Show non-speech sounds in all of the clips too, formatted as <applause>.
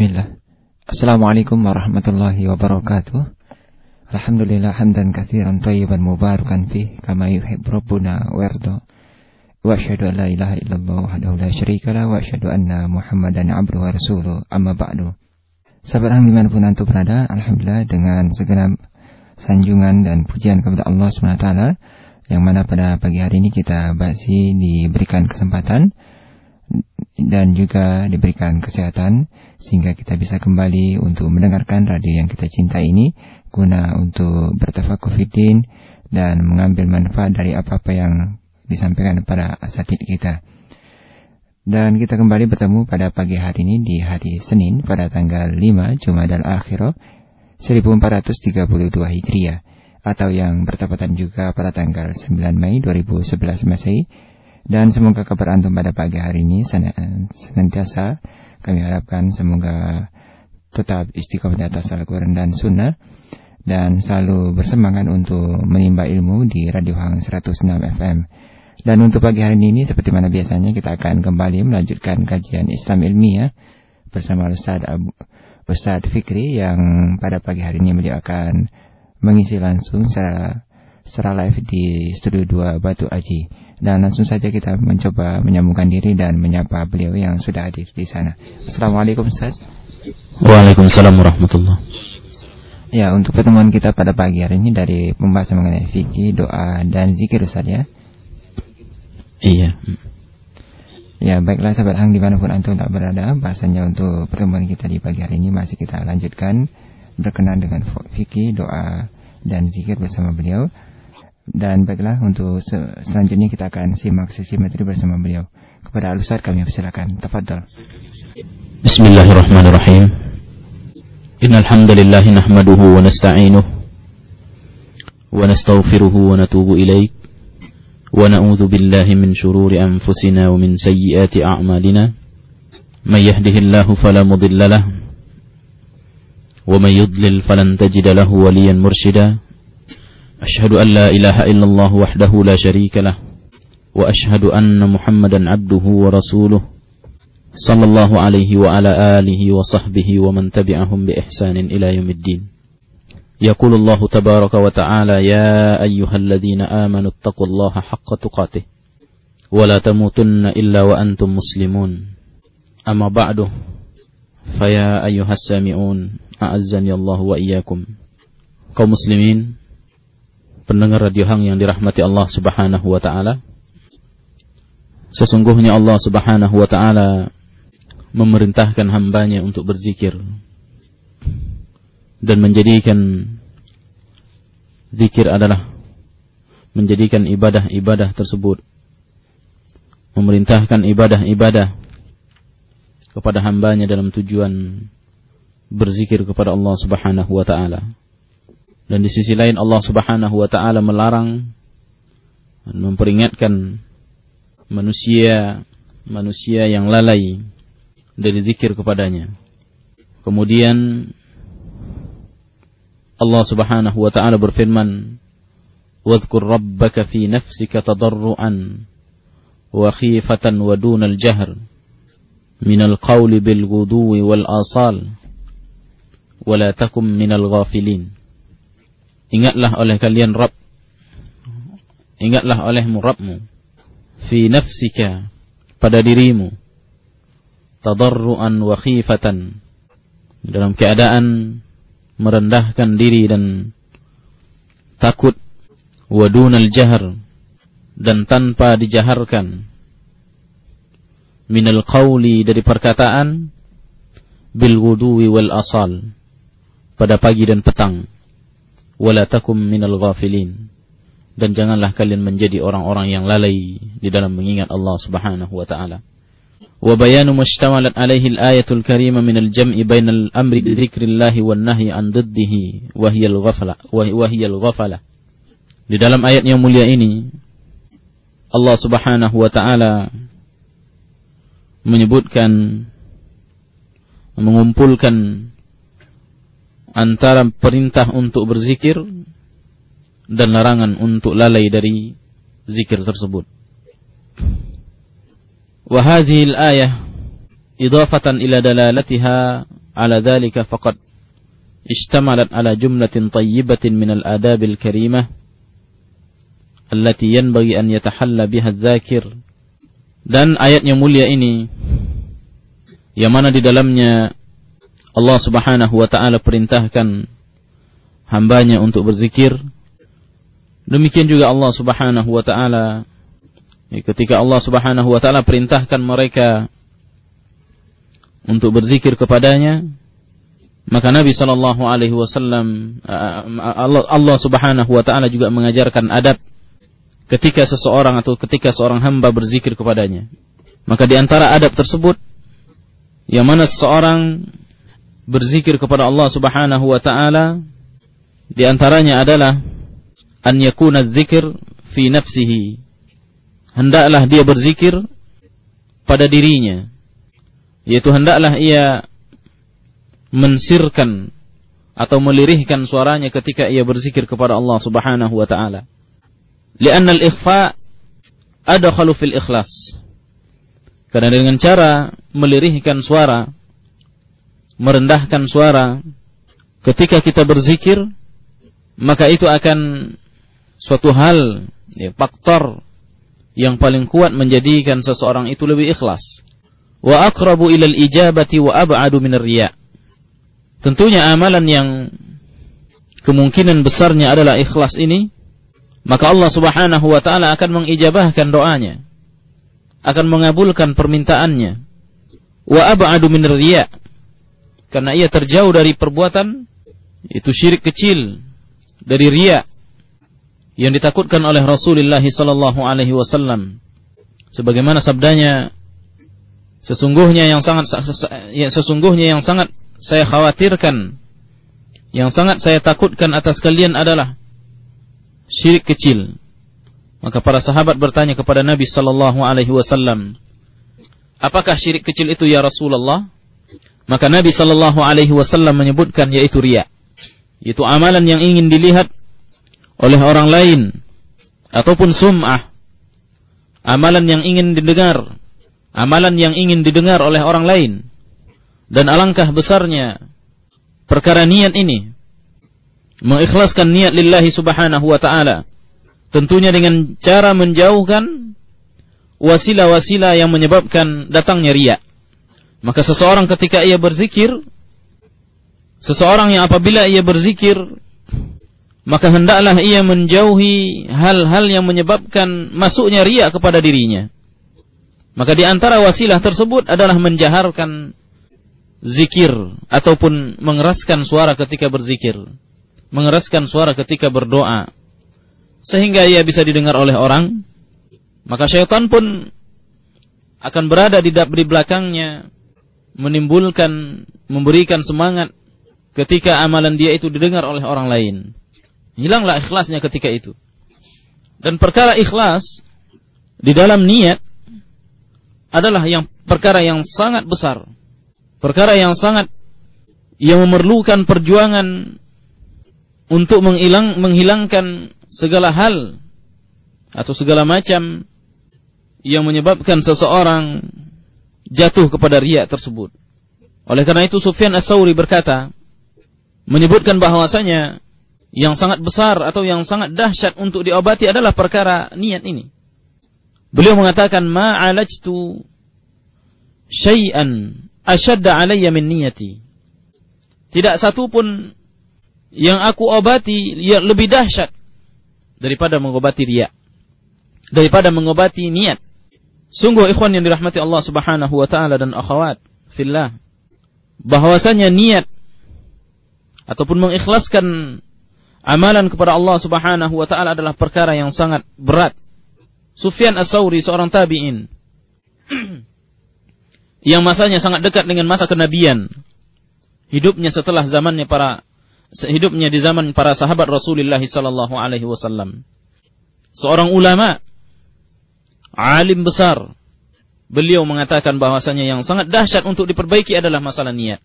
Bismillah. Assalamualaikum warahmatullahi wabarakatuh. Alhamdulillah hamdan katsiran tayyiban mubarakan fih kama yuhib rabbuna wa yarda. Wa asyhadu an la ilaha illallah wahdahu la syarika lah wa asyhadu anna Muhammadan abduhu wa rasuluh. Amma ba'du. Sahabat yang di mana pun antum berada, Alhamdulillah dengan segenap sanjungan dan pujian kepada Allah SWT yang mana pada pagi hari ini kita masih diberikan kesempatan dan juga diberikan kesehatan sehingga kita bisa kembali untuk mendengarkan radio yang kita cintai ini guna untuk bertafakuh fitin dan mengambil manfaat dari apa-apa yang disampaikan kepada asatid kita. Dan kita kembali bertemu pada pagi hari ini di hari Senin pada tanggal 5 Jumadal Akhirah 1432 Hijriah atau yang bertepatan juga pada tanggal 9 Mei 2011 Masehi dan semoga kabar antum pada pagi hari ini senantiasa kami harapkan semoga tetap istiqomah di atas Al-Quran dan Sunnah dan selalu bersemangat untuk menimba ilmu di Radio Hang 106 FM. Dan untuk pagi hari ini seperti mana biasanya kita akan kembali melanjutkan kajian Islam ilmiah bersama Ustaz Abu, Ustaz Fikri yang pada pagi hari ini beliau akan mengisi langsung secara secara live di studio 2 Batu Aji. Dan langsung saja kita mencoba menyambungkan diri dan menyapa beliau yang sudah hadir di sana. Assalamualaikum Ustaz. Waalaikumsalam warahmatullah. Ya, untuk pertemuan kita pada pagi hari ini dari pembahasan mengenai fikih, doa, dan zikir Ustaz ya. Iya. Ya, baiklah sahabat hang di mana pun antum tak berada, bahasanya untuk pertemuan kita di pagi hari ini masih kita lanjutkan berkenan dengan fikih, doa, dan zikir bersama beliau. Dan baiklah untuk selanjutnya kita akan simak sesi materi bersama beliau. Kepada Al Ustaz kami persilakan. Tafadhal. Bismillahirrahmanirrahim. Innal hamdalillah nahmaduhu wa nasta'inuhu wa nastaghfiruhu wa natubu ilaih wa na'udzu billahi min shururi anfusina wa min sayyiati a'malina. Man yahdihillahu fala mudilla wa man yudlil falan tajida lahu waliyan mursyida. أشهد أن لا إله إلا الله وحده لا شريك له وأشهد أن محمدا عبده ورسوله صلى الله عليه وعلى آله وصحبه ومن تبعهم بإحسان إلى يوم الدين. يقول الله تبارك وتعالى يا أيها الذين آمنوا اتقوا الله حق تقاته ولا تموتن إلا وأنتم مسلمون. أما بعد فيا أيها السامعون أعزني الله وإياكم. muslimin pendengar Radio Hang yang dirahmati Allah Subhanahu wa taala. Sesungguhnya Allah Subhanahu wa taala memerintahkan hambanya untuk berzikir dan menjadikan zikir adalah menjadikan ibadah-ibadah tersebut memerintahkan ibadah-ibadah kepada hambanya dalam tujuan berzikir kepada Allah Subhanahu wa taala. Dan di sisi lain Allah Subhanahu wa taala melarang dan memperingatkan manusia manusia yang lalai dari zikir kepadanya. Kemudian Allah Subhanahu wa taala berfirman, "Wadhkur rabbaka fi nafsika tadarruan wa khifatan wa dunal jahr min al-qawli bil ghuduwi wal asal wa la takum min al-ghafilin." Ingatlah oleh kalian Rabb. Ingatlah olehmu Rabbmu. Fi nafsika. Pada dirimu. Tadarruan wa khifatan. Dalam keadaan merendahkan diri dan takut. Wadunal jahar. Dan tanpa dijaharkan. Minal qawli dari perkataan. Bil wuduwi wal asal. Pada pagi dan petang wala takum minal ghafilin dan janganlah kalian menjadi orang-orang yang lalai di dalam mengingat Allah Subhanahu wa taala. Wa bayanu mushtamalat alaihi al-ayatul karimah min al-jam'i bainal amri bi dzikrillah wan nahyi an diddihi wa hiya al-ghafla wa hiya al-ghafala. Di dalam ayat yang mulia ini Allah Subhanahu wa taala menyebutkan mengumpulkan antara perintah untuk berzikir dan larangan untuk lalai dari zikir tersebut. Wa hadhihi al-ayah idafatan ila dalalatiha على ذلك فقد اشتملت على جملة طيبة من الآداب الكريمة التي ينبغي أن يتحلى بها الذاكر dan ayat yang mulia ini yang mana di dalamnya Allah Subhanahu wa taala perintahkan hambanya untuk berzikir demikian juga Allah Subhanahu wa taala ketika Allah Subhanahu wa taala perintahkan mereka untuk berzikir kepadanya maka Nabi Shallallahu Alaihi Wasallam Allah, Allah Subhanahu Wa Taala juga mengajarkan adab ketika seseorang atau ketika seorang hamba berzikir kepadanya. Maka di antara adab tersebut yang mana seseorang berzikir kepada Allah Subhanahu wa taala di antaranya adalah an yakuna dzikir fi nafsihi. Hendaklah dia berzikir pada dirinya. Yaitu hendaklah ia mensirkan atau melirihkan suaranya ketika ia berzikir kepada Allah Subhanahu wa taala. Lianna al-ikhfa adkhalu fil ikhlas. Karena dengan cara melirihkan suara, merendahkan suara ketika kita berzikir, maka itu akan suatu hal, ya, faktor yang paling kuat menjadikan seseorang itu lebih ikhlas. Wa aqrabu ilal ijabati wa ab'adu minar. Tentunya amalan yang kemungkinan besarnya adalah ikhlas ini, maka Allah Subhanahu wa taala akan mengijabahkan doanya, akan mengabulkan permintaannya. Wa ab'adu min riya. Karena ia terjauh dari perbuatan itu syirik kecil dari riya yang ditakutkan oleh Rasulullah sallallahu alaihi wasallam. Sebagaimana sabdanya sesungguhnya yang sangat ya, sesungguhnya yang sangat saya khawatirkan, yang sangat saya takutkan atas kalian adalah syirik kecil. Maka para sahabat bertanya kepada Nabi sallallahu alaihi wasallam, "Apakah syirik kecil itu ya Rasulullah?" Maka Nabi sallallahu alaihi wasallam menyebutkan yaitu riya. Itu amalan yang ingin dilihat oleh orang lain ataupun sum'ah. Amalan yang ingin didengar, amalan yang ingin didengar oleh orang lain. Dan alangkah besarnya perkara niat ini. Mengikhlaskan niat lillahi subhanahu wa ta'ala. Tentunya dengan cara menjauhkan wasilah-wasilah yang menyebabkan datangnya riak. Maka seseorang ketika ia berzikir, seseorang yang apabila ia berzikir, maka hendaklah ia menjauhi hal-hal yang menyebabkan masuknya riak kepada dirinya. Maka di antara wasilah tersebut adalah menjaharkan zikir ataupun mengeraskan suara ketika berzikir, mengeraskan suara ketika berdoa sehingga ia bisa didengar oleh orang, maka syaitan pun akan berada di, di belakangnya menimbulkan memberikan semangat ketika amalan dia itu didengar oleh orang lain. Hilanglah ikhlasnya ketika itu. Dan perkara ikhlas di dalam niat adalah yang perkara yang sangat besar perkara yang sangat yang memerlukan perjuangan untuk menghilang, menghilangkan segala hal atau segala macam yang menyebabkan seseorang jatuh kepada riak tersebut. Oleh karena itu Sufyan As-Sauri berkata, menyebutkan bahwasanya yang sangat besar atau yang sangat dahsyat untuk diobati adalah perkara niat ini. Beliau mengatakan, "Ma'alajtu syai'an asyadda alayya min niyati. Tidak satu pun yang aku obati yang lebih dahsyat daripada mengobati riya. Daripada mengobati niat. Sungguh ikhwan yang dirahmati Allah Subhanahu wa taala dan akhwat fillah bahwasanya niat ataupun mengikhlaskan amalan kepada Allah Subhanahu wa taala adalah perkara yang sangat berat. Sufyan As-Sauri seorang tabi'in <clears throat> yang masanya sangat dekat dengan masa kenabian. Hidupnya setelah zamannya para hidupnya di zaman para sahabat Rasulullah sallallahu alaihi wasallam. Seorang ulama alim besar. Beliau mengatakan bahwasanya yang sangat dahsyat untuk diperbaiki adalah masalah niat.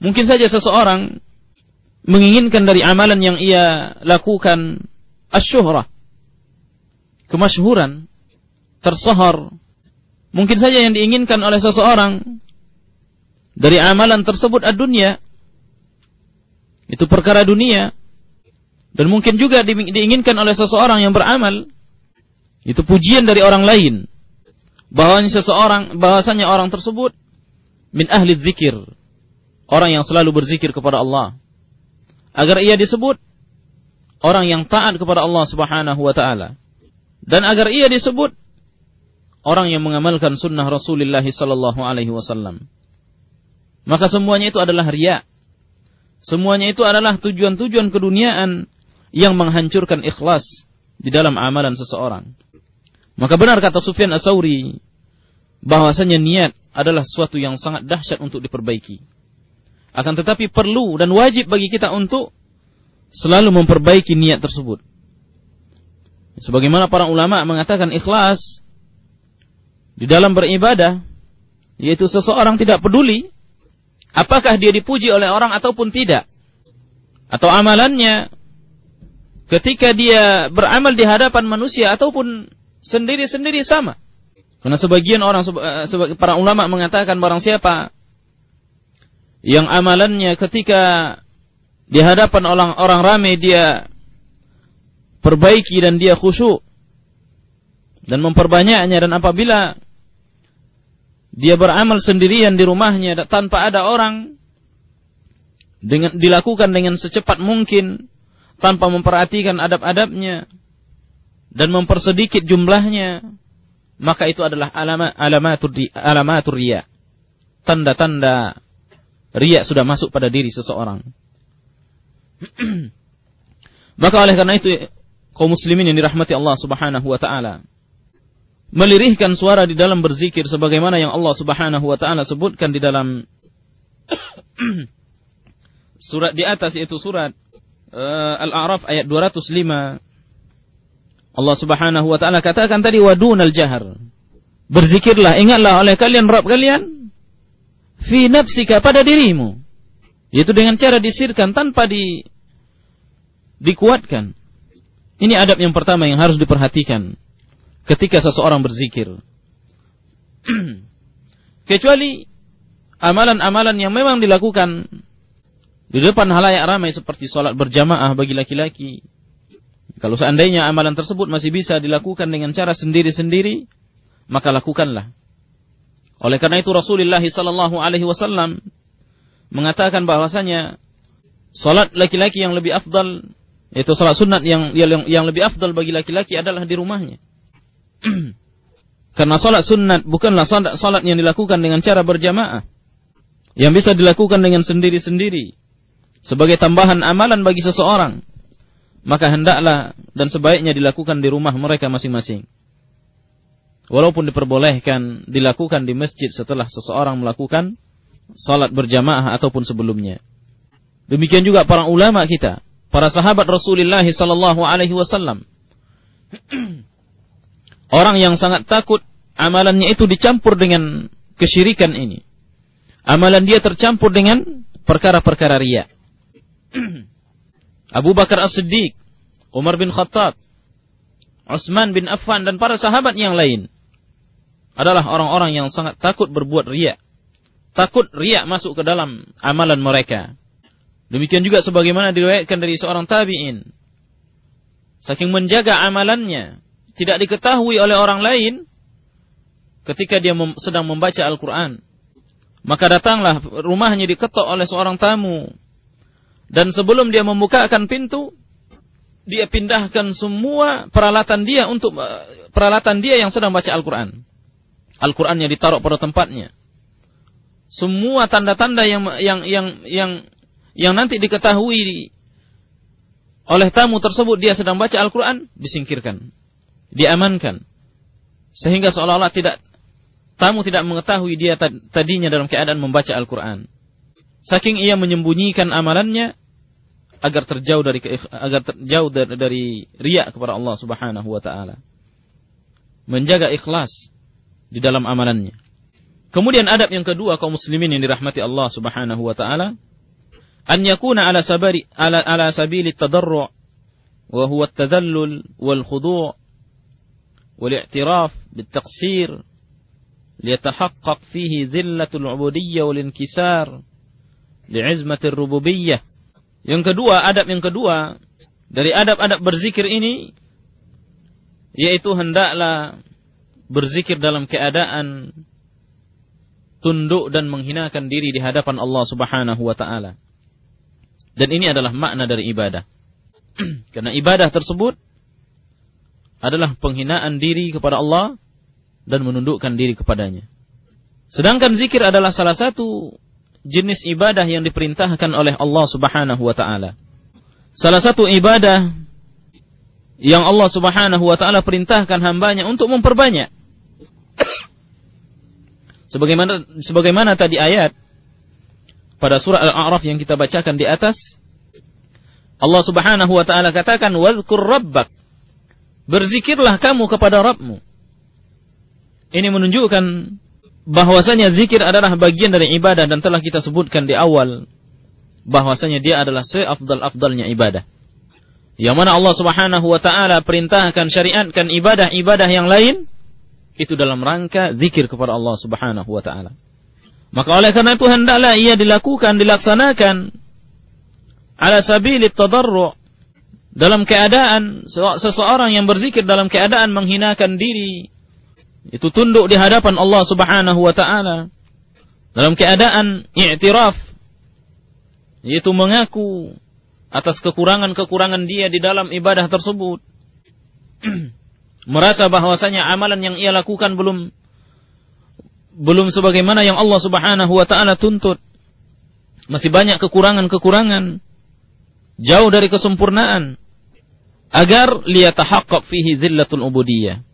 Mungkin saja seseorang menginginkan dari amalan yang ia lakukan asyuhrah, kemasyhuran, tersohor, Mungkin saja yang diinginkan oleh seseorang dari amalan tersebut ad-dunya. Itu perkara dunia. Dan mungkin juga diinginkan oleh seseorang yang beramal. Itu pujian dari orang lain. Bahwasanya seseorang, bahwasanya orang tersebut min ahli zikir. Orang yang selalu berzikir kepada Allah. Agar ia disebut orang yang taat kepada Allah Subhanahu wa taala. Dan agar ia disebut orang yang mengamalkan sunnah Rasulullah sallallahu alaihi wasallam. Maka semuanya itu adalah riya. Semuanya itu adalah tujuan-tujuan keduniaan yang menghancurkan ikhlas di dalam amalan seseorang. Maka benar kata Sufyan As-Sauri bahwasanya niat adalah sesuatu yang sangat dahsyat untuk diperbaiki. Akan tetapi perlu dan wajib bagi kita untuk selalu memperbaiki niat tersebut. Sebagaimana para ulama mengatakan ikhlas di dalam beribadah yaitu seseorang tidak peduli Apakah dia dipuji oleh orang ataupun tidak? Atau amalannya ketika dia beramal di hadapan manusia ataupun sendiri-sendiri sama. Karena sebagian orang eh, para ulama mengatakan barang siapa yang amalannya ketika di hadapan orang orang ramai dia perbaiki dan dia khusyuk dan memperbanyaknya dan apabila dia beramal sendirian di rumahnya tanpa ada orang dengan dilakukan dengan secepat mungkin tanpa memperhatikan adab-adabnya dan mempersedikit jumlahnya maka itu adalah alamat alamatur alamatur tanda-tanda riya sudah masuk pada diri seseorang. <clears throat> Maka oleh karena itu kaum muslimin yang dirahmati Allah Subhanahu wa taala melirihkan suara di dalam berzikir sebagaimana yang Allah Subhanahu wa taala sebutkan di dalam <clears throat> surat di atas yaitu surat uh, Al-A'raf ayat 205 Allah Subhanahu wa taala katakan tadi wadunal jahar berzikirlah ingatlah oleh kalian Rabb kalian fi nafsika pada dirimu yaitu dengan cara disirkan tanpa di dikuatkan ini adab yang pertama yang harus diperhatikan ketika seseorang berzikir. <clears throat> Kecuali amalan-amalan yang memang dilakukan di depan halayak ramai seperti sholat berjamaah bagi laki-laki. Kalau seandainya amalan tersebut masih bisa dilakukan dengan cara sendiri-sendiri, maka lakukanlah. Oleh karena itu Rasulullah sallallahu alaihi wasallam mengatakan bahwasanya salat laki-laki yang lebih afdal yaitu salat sunat yang yang yang lebih afdal bagi laki-laki adalah di rumahnya. <clears throat> Karena sholat sunat bukanlah sholat, sholat yang dilakukan dengan cara berjamaah. Yang bisa dilakukan dengan sendiri-sendiri. Sebagai tambahan amalan bagi seseorang. Maka hendaklah dan sebaiknya dilakukan di rumah mereka masing-masing. Walaupun diperbolehkan dilakukan di masjid setelah seseorang melakukan sholat berjamaah ataupun sebelumnya. Demikian juga para ulama kita, para sahabat Rasulullah sallallahu alaihi wasallam <clears throat> Orang yang sangat takut amalannya itu dicampur dengan kesyirikan ini. Amalan dia tercampur dengan perkara-perkara ria. <clears throat> Abu Bakar As-Siddiq, Umar bin Khattab, Utsman bin Affan dan para sahabat yang lain adalah orang-orang yang sangat takut berbuat ria. Takut ria masuk ke dalam amalan mereka. Demikian juga sebagaimana diriwayatkan dari seorang tabi'in. Saking menjaga amalannya, tidak diketahui oleh orang lain ketika dia sedang membaca Al-Quran. Maka datanglah rumahnya diketok oleh seorang tamu. Dan sebelum dia membukakan pintu, dia pindahkan semua peralatan dia untuk eh, peralatan dia yang sedang baca Al-Quran. Al-Qurannya ditaruh pada tempatnya. Semua tanda-tanda yang yang yang yang yang nanti diketahui oleh tamu tersebut dia sedang baca Al-Quran disingkirkan diamankan sehingga seolah-olah tidak tamu tidak mengetahui dia tadinya dalam keadaan membaca Al-Qur'an. Saking ia menyembunyikan amalannya agar terjauh dari agar terjauh dari, dari riak kepada Allah Subhanahu wa taala. Menjaga ikhlas di dalam amalannya. Kemudian adab yang kedua kaum muslimin yang dirahmati Allah Subhanahu wa taala an yakuna ala sabari ala ala sabili tadarru' wa huwa at-tadhallul wal khudu' والاعتراف بالتقصير liyatahaqqaq fihi dhillatul ubudiyyah wal inkisar li'izmatir rububiyyah. yang kedua, adab yang kedua dari adab-adab berzikir ini yaitu hendaklah berzikir dalam keadaan tunduk dan menghinakan diri di hadapan Allah Subhanahu wa taala. Dan ini adalah makna dari ibadah. <clears throat> Karena ibadah tersebut adalah penghinaan diri kepada Allah dan menundukkan diri kepadanya. Sedangkan zikir adalah salah satu jenis ibadah yang diperintahkan oleh Allah Subhanahu wa taala. Salah satu ibadah yang Allah Subhanahu wa taala perintahkan hambanya untuk memperbanyak. <coughs> sebagaimana sebagaimana tadi ayat pada surah Al-A'raf yang kita bacakan di atas Allah Subhanahu wa taala katakan wazkur rabbak Berzikirlah kamu kepada Rabbmu. Ini menunjukkan bahwasanya zikir adalah bagian dari ibadah dan telah kita sebutkan di awal bahwasanya dia adalah seafdal-afdalnya ibadah. Yang mana Allah Subhanahu wa taala perintahkan syariatkan ibadah-ibadah yang lain itu dalam rangka zikir kepada Allah Subhanahu wa taala. Maka oleh karena itu hendaklah ia dilakukan, dilaksanakan ala sabilit tadarru' dalam keadaan seseorang yang berzikir dalam keadaan menghinakan diri itu tunduk di hadapan Allah Subhanahu wa taala. Dalam keadaan i'tiraf yaitu mengaku atas kekurangan-kekurangan dia di dalam ibadah tersebut. <clears throat> Merasa bahwasanya amalan yang ia lakukan belum belum sebagaimana yang Allah Subhanahu wa taala tuntut. Masih banyak kekurangan-kekurangan jauh dari kesempurnaan agar liyatahaqqaq fihi zillatul ubudiyah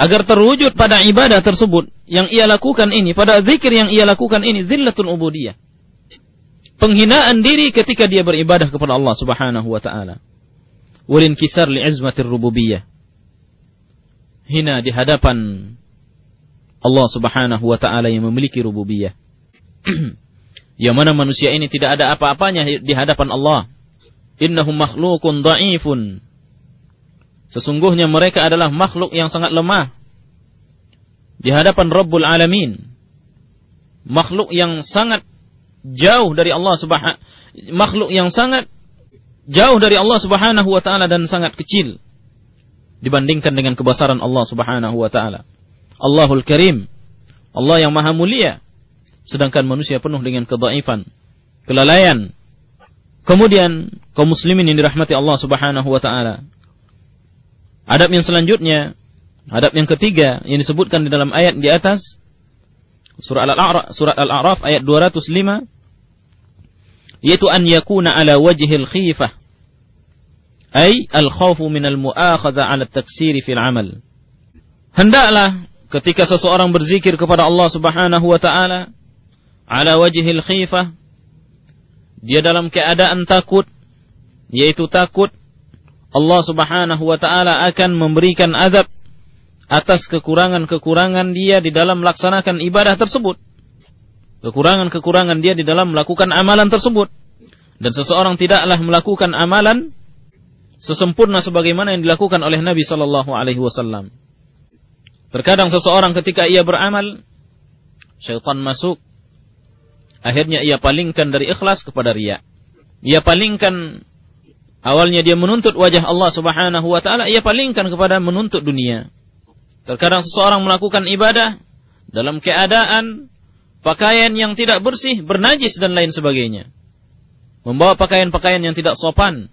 agar terwujud pada ibadah tersebut yang ia lakukan ini pada zikir yang ia lakukan ini zillatul ubudiyah. Penghinaan diri ketika dia beribadah kepada Allah Subhanahu wa taala. Walin kisar li'izmatir rububiyah. Hina di hadapan Allah Subhanahu wa taala yang memiliki rububiyah. <clears throat> Yang mana manusia ini tidak ada apa-apanya di hadapan Allah. Innahum makhlukun da'ifun. Sesungguhnya mereka adalah makhluk yang sangat lemah di hadapan Rabbul Alamin. Makhluk yang sangat jauh dari Allah Subhanahu makhluk yang sangat jauh dari Allah Subhanahu wa taala dan sangat kecil dibandingkan dengan kebesaran Allah Subhanahu wa taala. Allahul Karim, Allah yang Maha Mulia, sedangkan manusia penuh dengan kedaifan, kelalaian, Kemudian kaum muslimin yang dirahmati Allah Subhanahu wa taala. Adab yang selanjutnya, adab yang ketiga yang disebutkan di dalam ayat di atas surah Al-A'raf surat Al-A'raf ayat 205 yaitu an yakuna ala wajhil khifah ay al-khawfu min al-mu'akhadha 'ala at-taksir fil 'amal. Hendaklah ketika seseorang berzikir kepada Allah Subhanahu wa taala ala wajhil khifah dia dalam keadaan takut, yaitu takut Allah Subhanahu wa taala akan memberikan azab atas kekurangan-kekurangan dia di dalam melaksanakan ibadah tersebut. Kekurangan-kekurangan dia di dalam melakukan amalan tersebut. Dan seseorang tidaklah melakukan amalan sesempurna sebagaimana yang dilakukan oleh Nabi sallallahu alaihi wasallam. Terkadang seseorang ketika ia beramal syaitan masuk Akhirnya ia palingkan dari ikhlas kepada riya. Ia palingkan awalnya dia menuntut wajah Allah Subhanahu wa taala, ia palingkan kepada menuntut dunia. Terkadang seseorang melakukan ibadah dalam keadaan pakaian yang tidak bersih, bernajis dan lain sebagainya. Membawa pakaian-pakaian yang tidak sopan.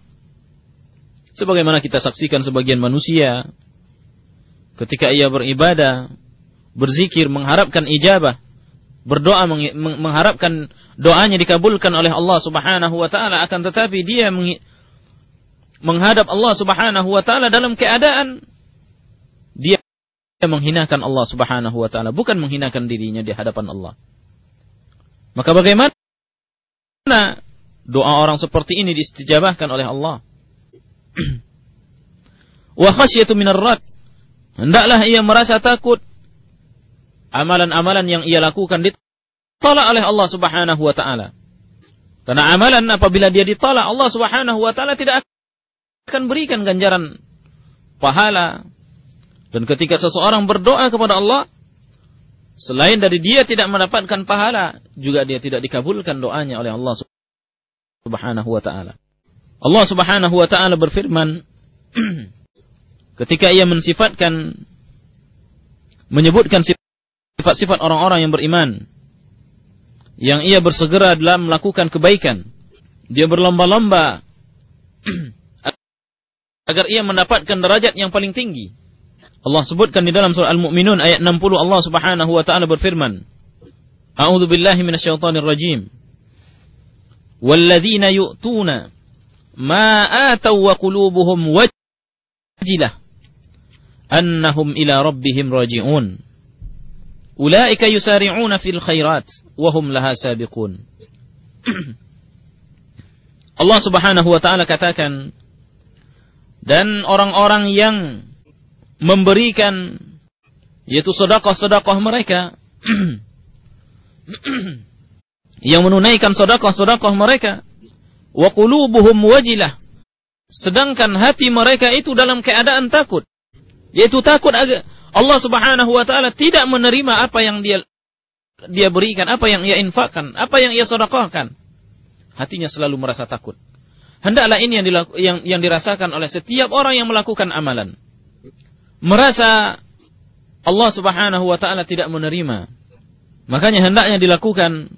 Sebagaimana kita saksikan sebagian manusia ketika ia beribadah, berzikir, mengharapkan ijabah, berdoa mengharapkan doanya dikabulkan oleh Allah Subhanahu wa taala akan tetapi dia menghadap Allah Subhanahu wa taala dalam keadaan dia menghinakan Allah Subhanahu wa taala bukan menghinakan dirinya di hadapan Allah. Maka bagaimana doa orang seperti ini distijabahkan oleh Allah? <clears throat> Wa khasyatu minar. Hendaklah ia merasa takut amalan-amalan yang ia lakukan ditolak oleh Allah Subhanahu wa taala. Karena amalan apabila dia ditolak Allah Subhanahu wa taala tidak akan berikan ganjaran pahala. Dan ketika seseorang berdoa kepada Allah, Selain dari dia tidak mendapatkan pahala, juga dia tidak dikabulkan doanya oleh Allah Subhanahu wa taala. Allah Subhanahu wa taala berfirman <clears throat> ketika ia mensifatkan menyebutkan sifat-sifat orang-orang yang beriman yang ia bersegera dalam melakukan kebaikan. Dia berlomba-lomba <clears throat> agar ia mendapatkan derajat yang paling tinggi. Allah sebutkan di dalam surah Al-Mu'minun ayat 60 Allah Subhanahu wa taala berfirman, A'udzu billahi minasyaitonir rajim. Walladzina yu'tuna ma ataw wa qulubuhum wajilah annahum ila rabbihim raji'un. Ulaika yusari'una fil khairat wa hum laha sabiqun. <clears throat> Allah Subhanahu wa taala katakan dan orang-orang yang memberikan yaitu sedekah-sedekah mereka <clears throat> yang menunaikan sedekah-sedekah mereka wa qulubuhum wajilah sedangkan hati mereka itu dalam keadaan takut yaitu takut Allah Subhanahu wa taala tidak menerima apa yang dia dia berikan, apa yang ia infakkan, apa yang ia sedekahkan. Hatinya selalu merasa takut. Hendaklah ini yang, dilaku, yang yang dirasakan oleh setiap orang yang melakukan amalan merasa Allah Subhanahu wa taala tidak menerima. Makanya hendaknya dilakukan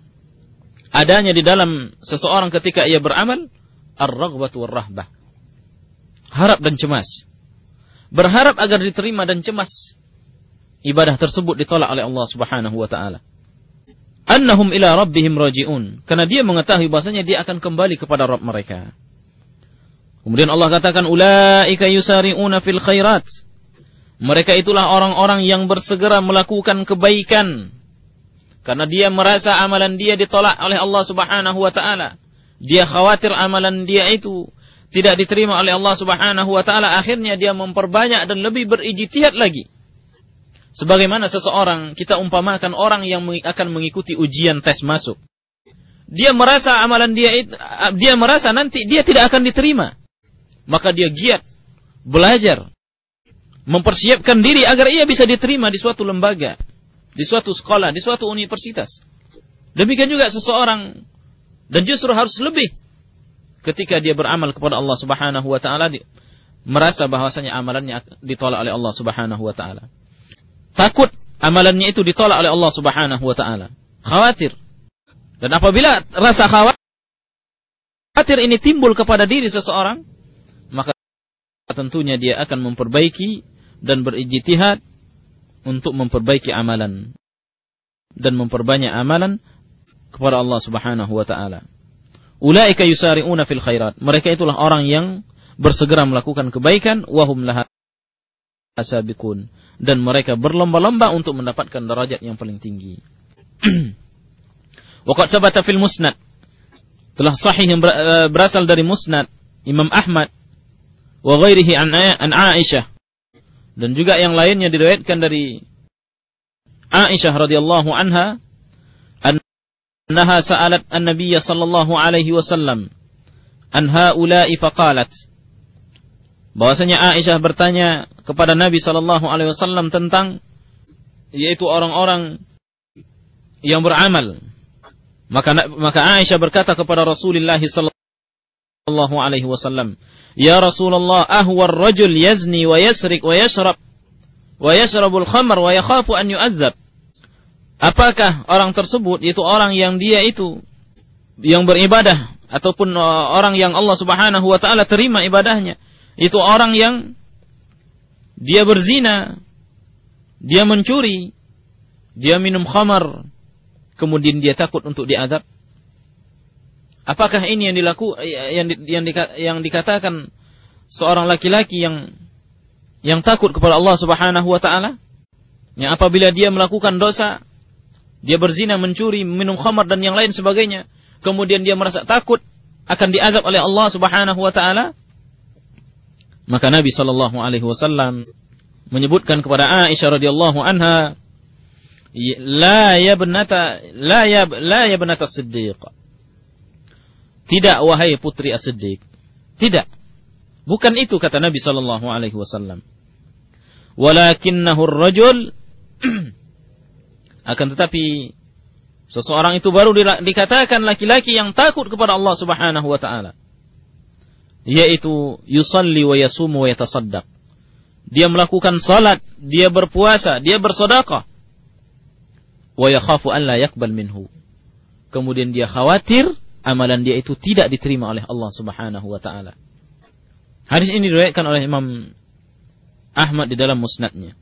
adanya di dalam seseorang ketika ia beramal ar-raghbatu war-rahbah. Harap dan cemas. Berharap agar diterima dan cemas ibadah tersebut ditolak oleh Allah Subhanahu wa taala. Annahum ila rabbihim rajiun. Karena dia mengetahui bahasanya dia akan kembali kepada Rabb mereka. Kemudian Allah katakan ulaika yusari'una fil khairat. Mereka itulah orang-orang yang bersegera melakukan kebaikan. Karena dia merasa amalan dia ditolak oleh Allah subhanahu wa ta'ala. Dia khawatir amalan dia itu tidak diterima oleh Allah subhanahu wa ta'ala. Akhirnya dia memperbanyak dan lebih berijtihad lagi. Sebagaimana seseorang, kita umpamakan orang yang akan mengikuti ujian tes masuk. Dia merasa amalan dia dia merasa nanti dia tidak akan diterima. Maka dia giat belajar mempersiapkan diri agar ia bisa diterima di suatu lembaga, di suatu sekolah, di suatu universitas. Demikian juga seseorang dan justru harus lebih ketika dia beramal kepada Allah Subhanahu wa taala merasa bahwasanya amalannya ditolak oleh Allah Subhanahu wa taala. Takut amalannya itu ditolak oleh Allah Subhanahu wa taala. Khawatir. Dan apabila rasa khawatir ini timbul kepada diri seseorang, tentunya dia akan memperbaiki dan berijtihad untuk memperbaiki amalan dan memperbanyak amalan kepada Allah Subhanahu wa taala. Ulaika yusari'una fil khairat. Mereka itulah orang yang bersegera melakukan kebaikan wahum laha asabiqun dan mereka berlomba-lomba untuk mendapatkan derajat yang paling tinggi. <clears throat> Waqad sabata fil musnad telah sahih yang eh, berasal dari musnad Imam Ahmad wa ghairihi an Aisyah. Dan juga yang lainnya diriwayatkan dari Aisyah radhiyallahu anha annaha sa'alat an-nabiy sallallahu alaihi wasallam an haula'i faqalat. Bahwasanya Aisyah bertanya kepada Nabi sallallahu alaihi wasallam tentang yaitu orang-orang yang beramal. Maka maka Aisyah berkata kepada Rasulullah sallallahu alaihi wasallam Ya Rasulullah, ahwar rajul yazni wa yasrik wa yashrab wa yashrabul khamar wa yakhafu an yu'adzab. Apakah orang tersebut itu orang yang dia itu yang beribadah ataupun uh, orang yang Allah Subhanahu wa taala terima ibadahnya? Itu orang yang dia berzina, dia mencuri, dia minum khamar, kemudian dia takut untuk diadab. Apakah ini yang dilaku yang yang yang dikatakan seorang laki-laki yang yang takut kepada Allah Subhanahu wa taala? Yang apabila dia melakukan dosa, dia berzina, mencuri, minum khamar dan yang lain sebagainya, kemudian dia merasa takut akan diazab oleh Allah Subhanahu wa taala? Maka Nabi sallallahu alaihi wasallam menyebutkan kepada Aisyah radhiyallahu anha, la ya benata la ya la ya benata tidak wahai putri As-Siddiq. Tidak. Bukan itu kata Nabi sallallahu alaihi wasallam. Walakinnahu ar-rajul <clears throat> Akan tetapi seseorang itu baru dikatakan laki-laki yang takut kepada Allah Subhanahu wa taala. Yaitu yusalli wa yasumu wa yatasaddaq. Dia melakukan salat, dia berpuasa, dia bersedekah. Wa yakhafu an la yaqbal minhu. Kemudian dia khawatir amalan dia itu tidak diterima oleh Allah Subhanahu wa taala. Hadis ini diriwayatkan oleh Imam Ahmad di dalam musnadnya.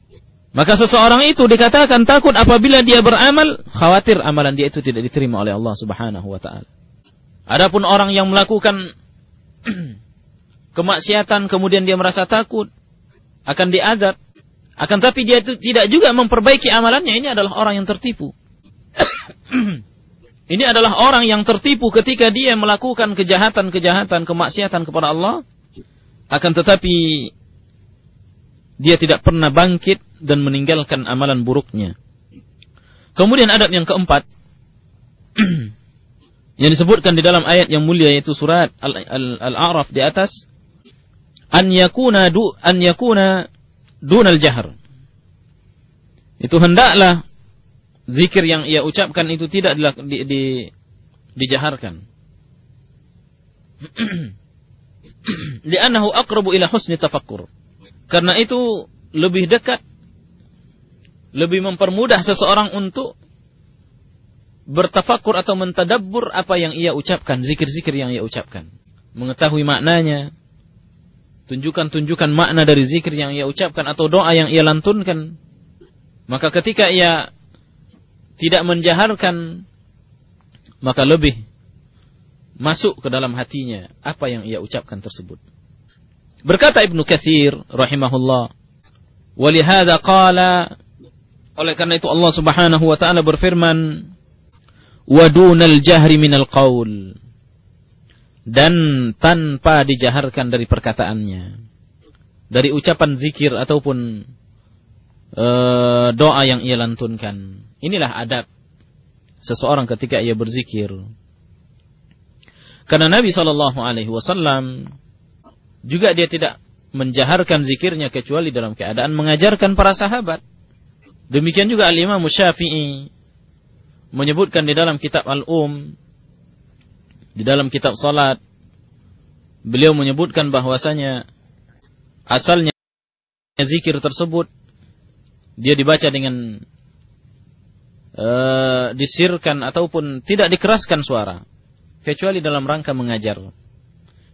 Maka seseorang itu dikatakan takut apabila dia beramal, khawatir amalan dia itu tidak diterima oleh Allah Subhanahu wa taala. Adapun orang yang melakukan <clears throat> kemaksiatan kemudian dia merasa takut akan diazab, akan tapi dia itu tidak juga memperbaiki amalannya, ini adalah orang yang tertipu. <clears throat> ini adalah orang yang tertipu ketika dia melakukan kejahatan-kejahatan, kemaksiatan kepada Allah, akan tetapi dia tidak pernah bangkit dan meninggalkan amalan buruknya. Kemudian adab yang keempat <clears throat> yang disebutkan di dalam ayat yang mulia yaitu surat Al-A'raf di atas an yakuna du an yakuna dunal jahr. Itu hendaklah zikir yang ia ucapkan itu tidak di, di, dijaharkan. <clears throat> Li'annahu aqrabu ila husni tafakkur. Karena itu lebih dekat, lebih mempermudah seseorang untuk bertafakur atau mentadabbur apa yang ia ucapkan, zikir-zikir yang ia ucapkan. Mengetahui maknanya, tunjukkan-tunjukkan makna dari zikir yang ia ucapkan atau doa yang ia lantunkan. Maka ketika ia tidak menjaharkan, maka lebih masuk ke dalam hatinya apa yang ia ucapkan tersebut. Berkata Ibnu Katsir rahimahullah, "Walihada qala" Oleh karena itu Allah Subhanahu wa taala berfirman, "Wa dunal jahri minal qaul." Dan tanpa dijaharkan dari perkataannya. Dari ucapan zikir ataupun uh, doa yang ia lantunkan. Inilah adab seseorang ketika ia berzikir. Karena Nabi Shallallahu Alaihi Wasallam juga dia tidak menjaharkan zikirnya kecuali dalam keadaan mengajarkan para sahabat. Demikian juga Al-Imam Syafi'i menyebutkan di dalam kitab Al-Um di dalam kitab salat beliau menyebutkan bahwasanya asalnya zikir tersebut dia dibaca dengan uh, disirkan ataupun tidak dikeraskan suara kecuali dalam rangka mengajar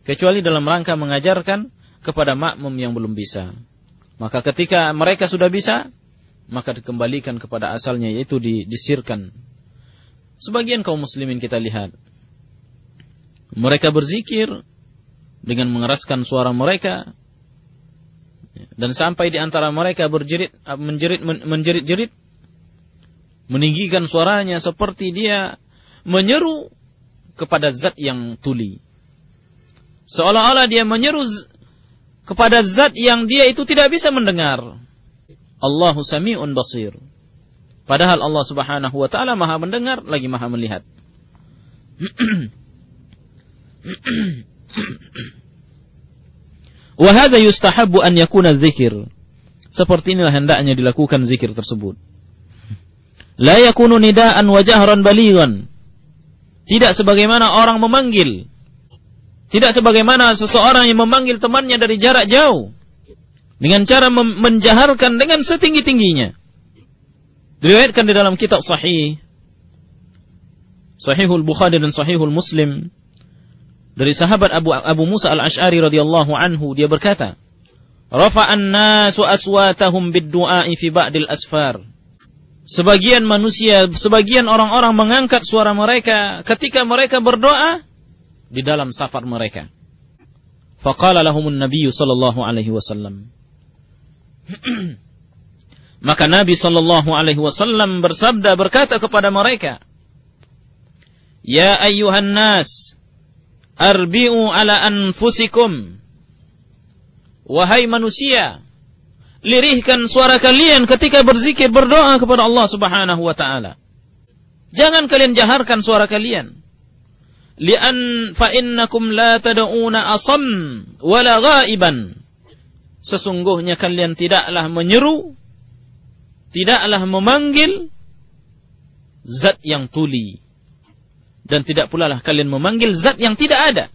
kecuali dalam rangka mengajarkan kepada makmum yang belum bisa. Maka ketika mereka sudah bisa, maka dikembalikan kepada asalnya yaitu disirkan. Sebagian kaum muslimin kita lihat mereka berzikir dengan mengeraskan suara mereka dan sampai di antara mereka berjerit menjerit menjerit-jerit meninggikan suaranya seperti dia menyeru kepada zat yang tuli Seolah-olah dia menyeru kepada zat yang dia itu tidak bisa mendengar. Allahu sami'un basir. Padahal Allah Subhanahu wa taala Maha mendengar lagi Maha melihat. <clears throat> Wa hadza yustahabbu an yakuna dzikir. Seperti inilah hendaknya dilakukan zikir tersebut. La yakunu nidaan wa jahran balighan. Tidak sebagaimana orang memanggil tidak sebagaimana seseorang yang memanggil temannya dari jarak jauh. Dengan cara menjaharkan dengan setinggi-tingginya. Diriwayatkan di dalam kitab sahih. Sahihul Bukhari dan Sahihul Muslim. Dari sahabat Abu, Abu Musa al-Ash'ari radhiyallahu anhu. Dia berkata. Rafa'an nasu aswatahum bid-du'a'i fi ba'dil asfar. Sebagian manusia, sebagian orang-orang mengangkat suara mereka ketika mereka berdoa di dalam safar mereka. Faqala lahumun Nabi sallallahu alaihi wasallam. <clears throat> Maka Nabi sallallahu alaihi wasallam bersabda berkata kepada mereka, "Ya ayyuhan nas, arbi'u ala anfusikum." Wahai manusia, lirihkan suara kalian ketika berzikir berdoa kepada Allah Subhanahu wa taala. Jangan kalian jaharkan suara kalian li'an fa innakum la tad'una asam wala ghaiban sesungguhnya kalian tidaklah menyeru tidaklah memanggil zat yang tuli. Dan tidak pula lah kalian memanggil zat yang tidak ada.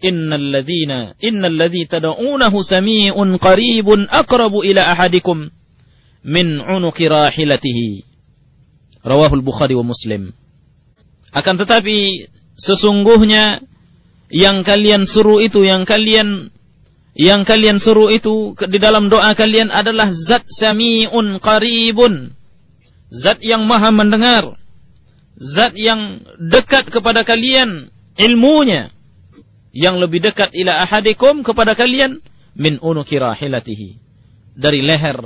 Innal ladzina innal ladzi tad'unahu sami'un qaribun aqrabu ila ahadikum min unuqi rahilatihi. Rawahul Bukhari wa Muslim. Akan tetapi sesungguhnya yang kalian suruh itu, yang kalian yang kalian suruh itu di dalam doa kalian adalah zat sami'un qaribun. Zat yang maha mendengar. Zat yang dekat kepada kalian ilmunya. Yang lebih dekat ila ahadikum kepada kalian min unuki rahilatihi. Dari leher.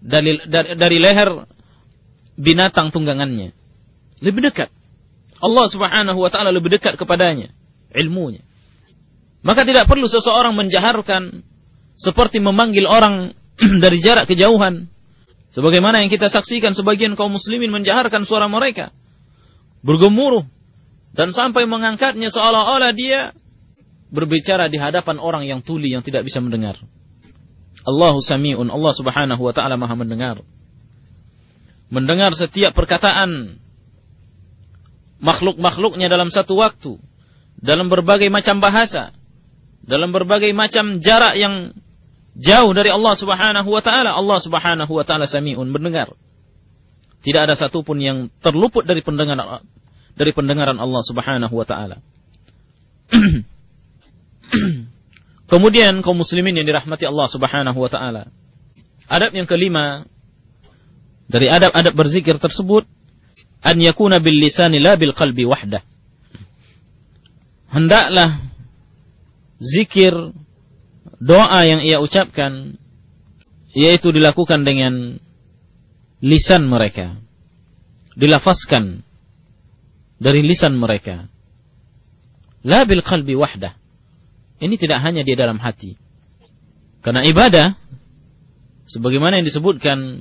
Dari, dari, dari leher binatang tunggangannya. Lebih dekat. Allah subhanahu wa ta'ala lebih dekat kepadanya. Ilmunya. Maka tidak perlu seseorang menjaharkan seperti memanggil orang <clears throat> dari jarak kejauhan. Sebagaimana yang kita saksikan sebagian kaum muslimin menjaharkan suara mereka. Bergemuruh. Dan sampai mengangkatnya seolah-olah dia berbicara di hadapan orang yang tuli yang tidak bisa mendengar. Allahu sami'un. Allah subhanahu wa ta'ala maha mendengar. Mendengar setiap perkataan makhluk-makhluknya dalam satu waktu. Dalam berbagai macam bahasa dalam berbagai macam jarak yang jauh dari Allah Subhanahu wa taala, Allah Subhanahu wa taala samiun mendengar. Tidak ada satupun yang terluput dari pendengaran dari pendengaran Allah Subhanahu wa taala. <clears throat> Kemudian kaum muslimin yang dirahmati Allah Subhanahu wa taala. Adab yang kelima dari adab-adab berzikir tersebut an yakuna bil lisani la bil qalbi wahdah. Hendaklah zikir, doa yang ia ucapkan, yaitu dilakukan dengan lisan mereka. Dilafazkan dari lisan mereka. La bil qalbi wahdah. Ini tidak hanya di dalam hati. Karena ibadah, sebagaimana yang disebutkan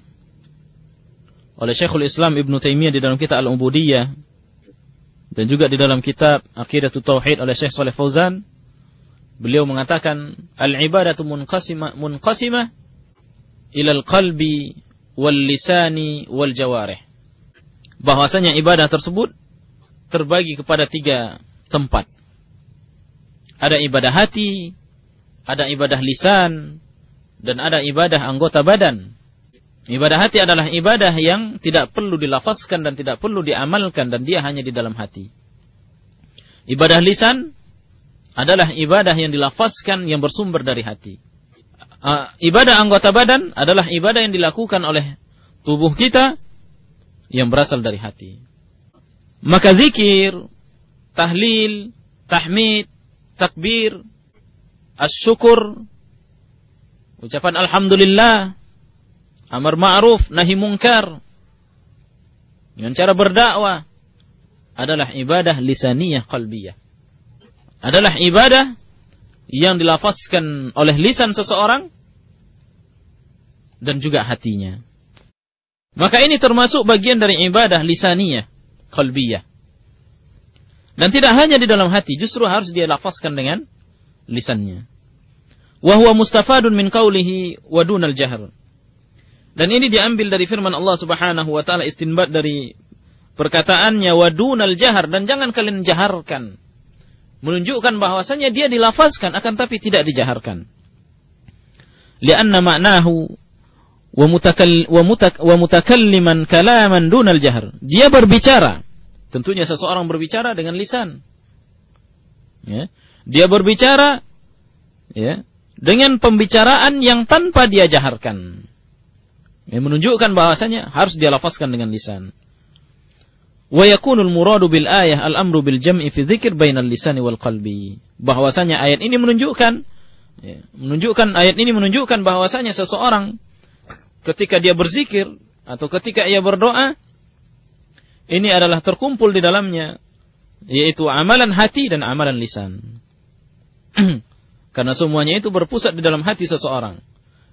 oleh Syekhul Islam Ibn Taimiyah di dalam kitab Al-Ubudiyah, dan juga di dalam kitab Aqidatul Tauhid oleh Syekh Saleh Fauzan, Beliau mengatakan al-ibadatu munqasimah munqasimah ilal qalbi wal lisani wal jawarih. Bahwasanya ibadah tersebut terbagi kepada tiga tempat. Ada ibadah hati, ada ibadah lisan, dan ada ibadah anggota badan. Ibadah hati adalah ibadah yang tidak perlu dilafazkan dan tidak perlu diamalkan dan dia hanya di dalam hati. Ibadah lisan adalah ibadah yang dilafazkan yang bersumber dari hati. Ibadah anggota badan adalah ibadah yang dilakukan oleh tubuh kita yang berasal dari hati. Maka zikir, tahlil, tahmid, takbir, asyukur, ucapan alhamdulillah, amar ma'ruf, nahi mungkar, dengan cara berdakwah adalah ibadah lisaniyah qalbiyah adalah ibadah yang dilafazkan oleh lisan seseorang dan juga hatinya. Maka ini termasuk bagian dari ibadah lisaniyah, qalbiyah. Dan tidak hanya di dalam hati, justru harus dia lafazkan dengan lisannya. Wa huwa mustafadun min qawlihi wa dunal jahr. Dan ini diambil dari firman Allah Subhanahu wa taala istinbat dari perkataannya wa dunal jahr dan jangan kalian jaharkan menunjukkan bahwasanya dia dilafazkan akan tapi tidak dijaharkan. Lianna ma'nahu wa mutakal wa, mutak, wa mutakalliman kalaman dunal jahr. Dia berbicara. Tentunya seseorang berbicara dengan lisan. Ya. Dia berbicara ya, dengan pembicaraan yang tanpa dia jaharkan. Yang menunjukkan bahwasanya harus dia lafazkan dengan lisan. Wa yakunul muradu bil ayah al-amru bil jam'i fi dzikr bainal lisani wal qalbi. Bahwasanya ayat ini menunjukkan ya, menunjukkan ayat ini menunjukkan bahwasanya seseorang ketika dia berzikir atau ketika ia berdoa ini adalah terkumpul di dalamnya yaitu amalan hati dan amalan lisan. <clears throat> Karena semuanya itu berpusat di dalam hati seseorang.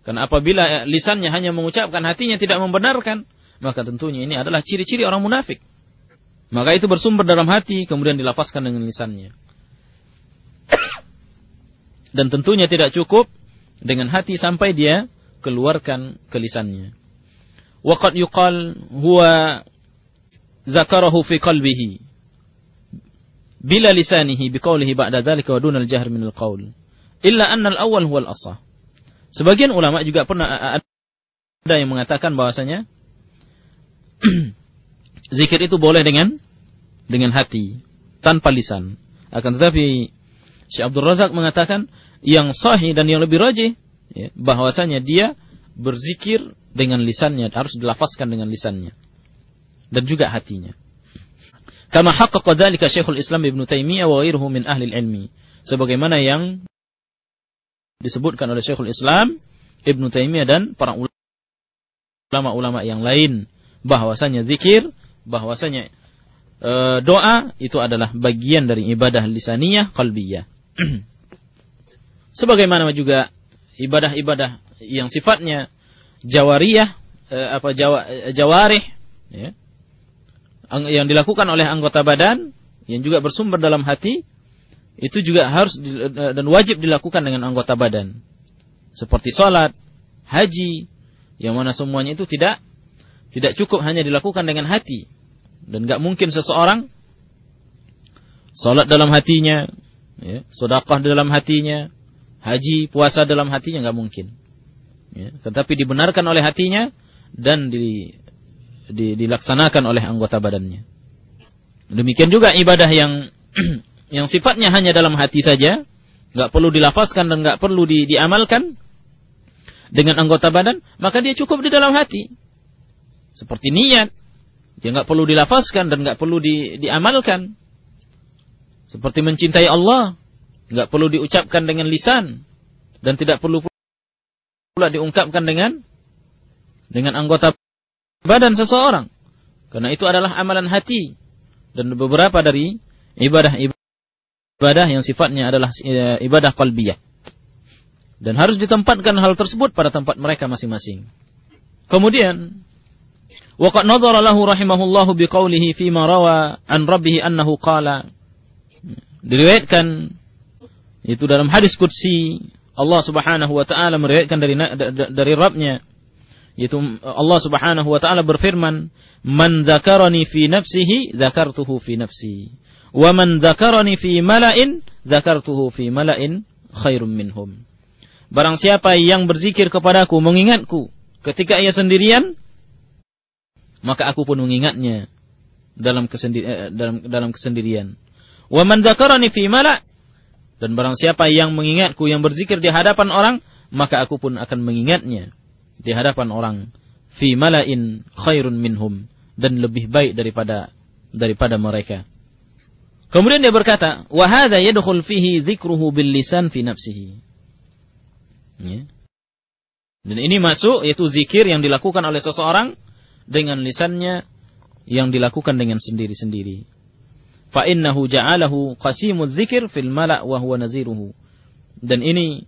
Karena apabila lisannya hanya mengucapkan hatinya tidak membenarkan, maka tentunya ini adalah ciri-ciri orang munafik. Maka itu bersumber dalam hati, kemudian dilapaskan dengan lisannya. <clears throat> Dan tentunya tidak cukup dengan hati sampai dia keluarkan ke lisannya. Waqad yuqal huwa zakarahu fi qalbihi bila lisanihi biqaulihi ba'da dzalika wa dunal jahr min al-qaul illa anna al-awwal huwa al-asah. Sebagian ulama juga pernah ada yang mengatakan bahwasanya <clears throat> zikir itu boleh dengan dengan hati tanpa lisan. Akan tetapi Syekh Abdul Razak mengatakan yang sahih dan yang lebih rajih ya, bahwasanya dia berzikir dengan lisannya harus dilafazkan dengan lisannya dan juga hatinya. Kama haqqaqa dzalika Syekhul Islam Ibnu Taimiyah wa ghairuhu min ahli ilmi. Sebagaimana yang disebutkan oleh Syekhul Islam Ibnu Taimiyah dan para ulama-ulama yang lain bahwasanya zikir, bahwasanya e, doa itu adalah bagian dari ibadah lisaniyah qalbiyah. <clears throat> Sebagaimana juga ibadah-ibadah yang sifatnya jawariyah e, apa jawa, e, jawarih ya, yang dilakukan oleh anggota badan yang juga bersumber dalam hati itu juga harus e, dan wajib dilakukan dengan anggota badan. Seperti salat, haji, yang mana semuanya itu tidak tidak cukup hanya dilakukan dengan hati. Dan nggak mungkin seseorang salat dalam hatinya, ya, dalam hatinya, haji, puasa dalam hatinya nggak mungkin. Ya, tetapi dibenarkan oleh hatinya dan di, di, dilaksanakan oleh anggota badannya. Demikian juga ibadah yang <clears throat> yang sifatnya hanya dalam hati saja, nggak perlu dilafazkan dan nggak perlu di, diamalkan dengan anggota badan, maka dia cukup di dalam hati. Seperti niat, dia nggak perlu dilafazkan dan nggak perlu di, diamalkan. Seperti mencintai Allah, nggak perlu diucapkan dengan lisan dan tidak perlu pula diungkapkan dengan dengan anggota badan seseorang. Karena itu adalah amalan hati dan beberapa dari ibadah-ibadah yang sifatnya adalah eh, ibadah qalbiyah. Dan harus ditempatkan hal tersebut pada tempat mereka masing-masing. Kemudian Waqad nadhara lahu rahimahullahu biqaulihi fi ma rawa an rabbih annahu qala diriwayatkan itu dalam hadis qudsi. Allah Subhanahu wa taala meriwayatkan dari dari Rabbnya. Yaitu Allah Subhanahu wa taala berfirman man dzakarani fi nafsihi dzakartuhu fi nafsi. Wa man dzakarani fi mala'in dzakartuhu fi mala'in khairum minhum. Barang siapa yang berzikir kepadaku mengingatku ketika ia sendirian maka aku pun mengingatnya dalam eh, kesendirian. Wa man dzakarani fi mala' dan barang siapa yang mengingatku yang berzikir di hadapan orang, maka aku pun akan mengingatnya di hadapan orang fi mala'in khairun minhum dan lebih baik daripada daripada mereka. Kemudian dia berkata, "Wa hadza yadkhul fihi dzikruhu bil lisan fi nafsihi." Ya. Dan ini masuk yaitu zikir yang dilakukan oleh seseorang dengan lisannya yang dilakukan dengan sendiri-sendiri. Fa innahu ja'alahu qasimudz dzikir fil mala' wa huwa naziruhu. Dan ini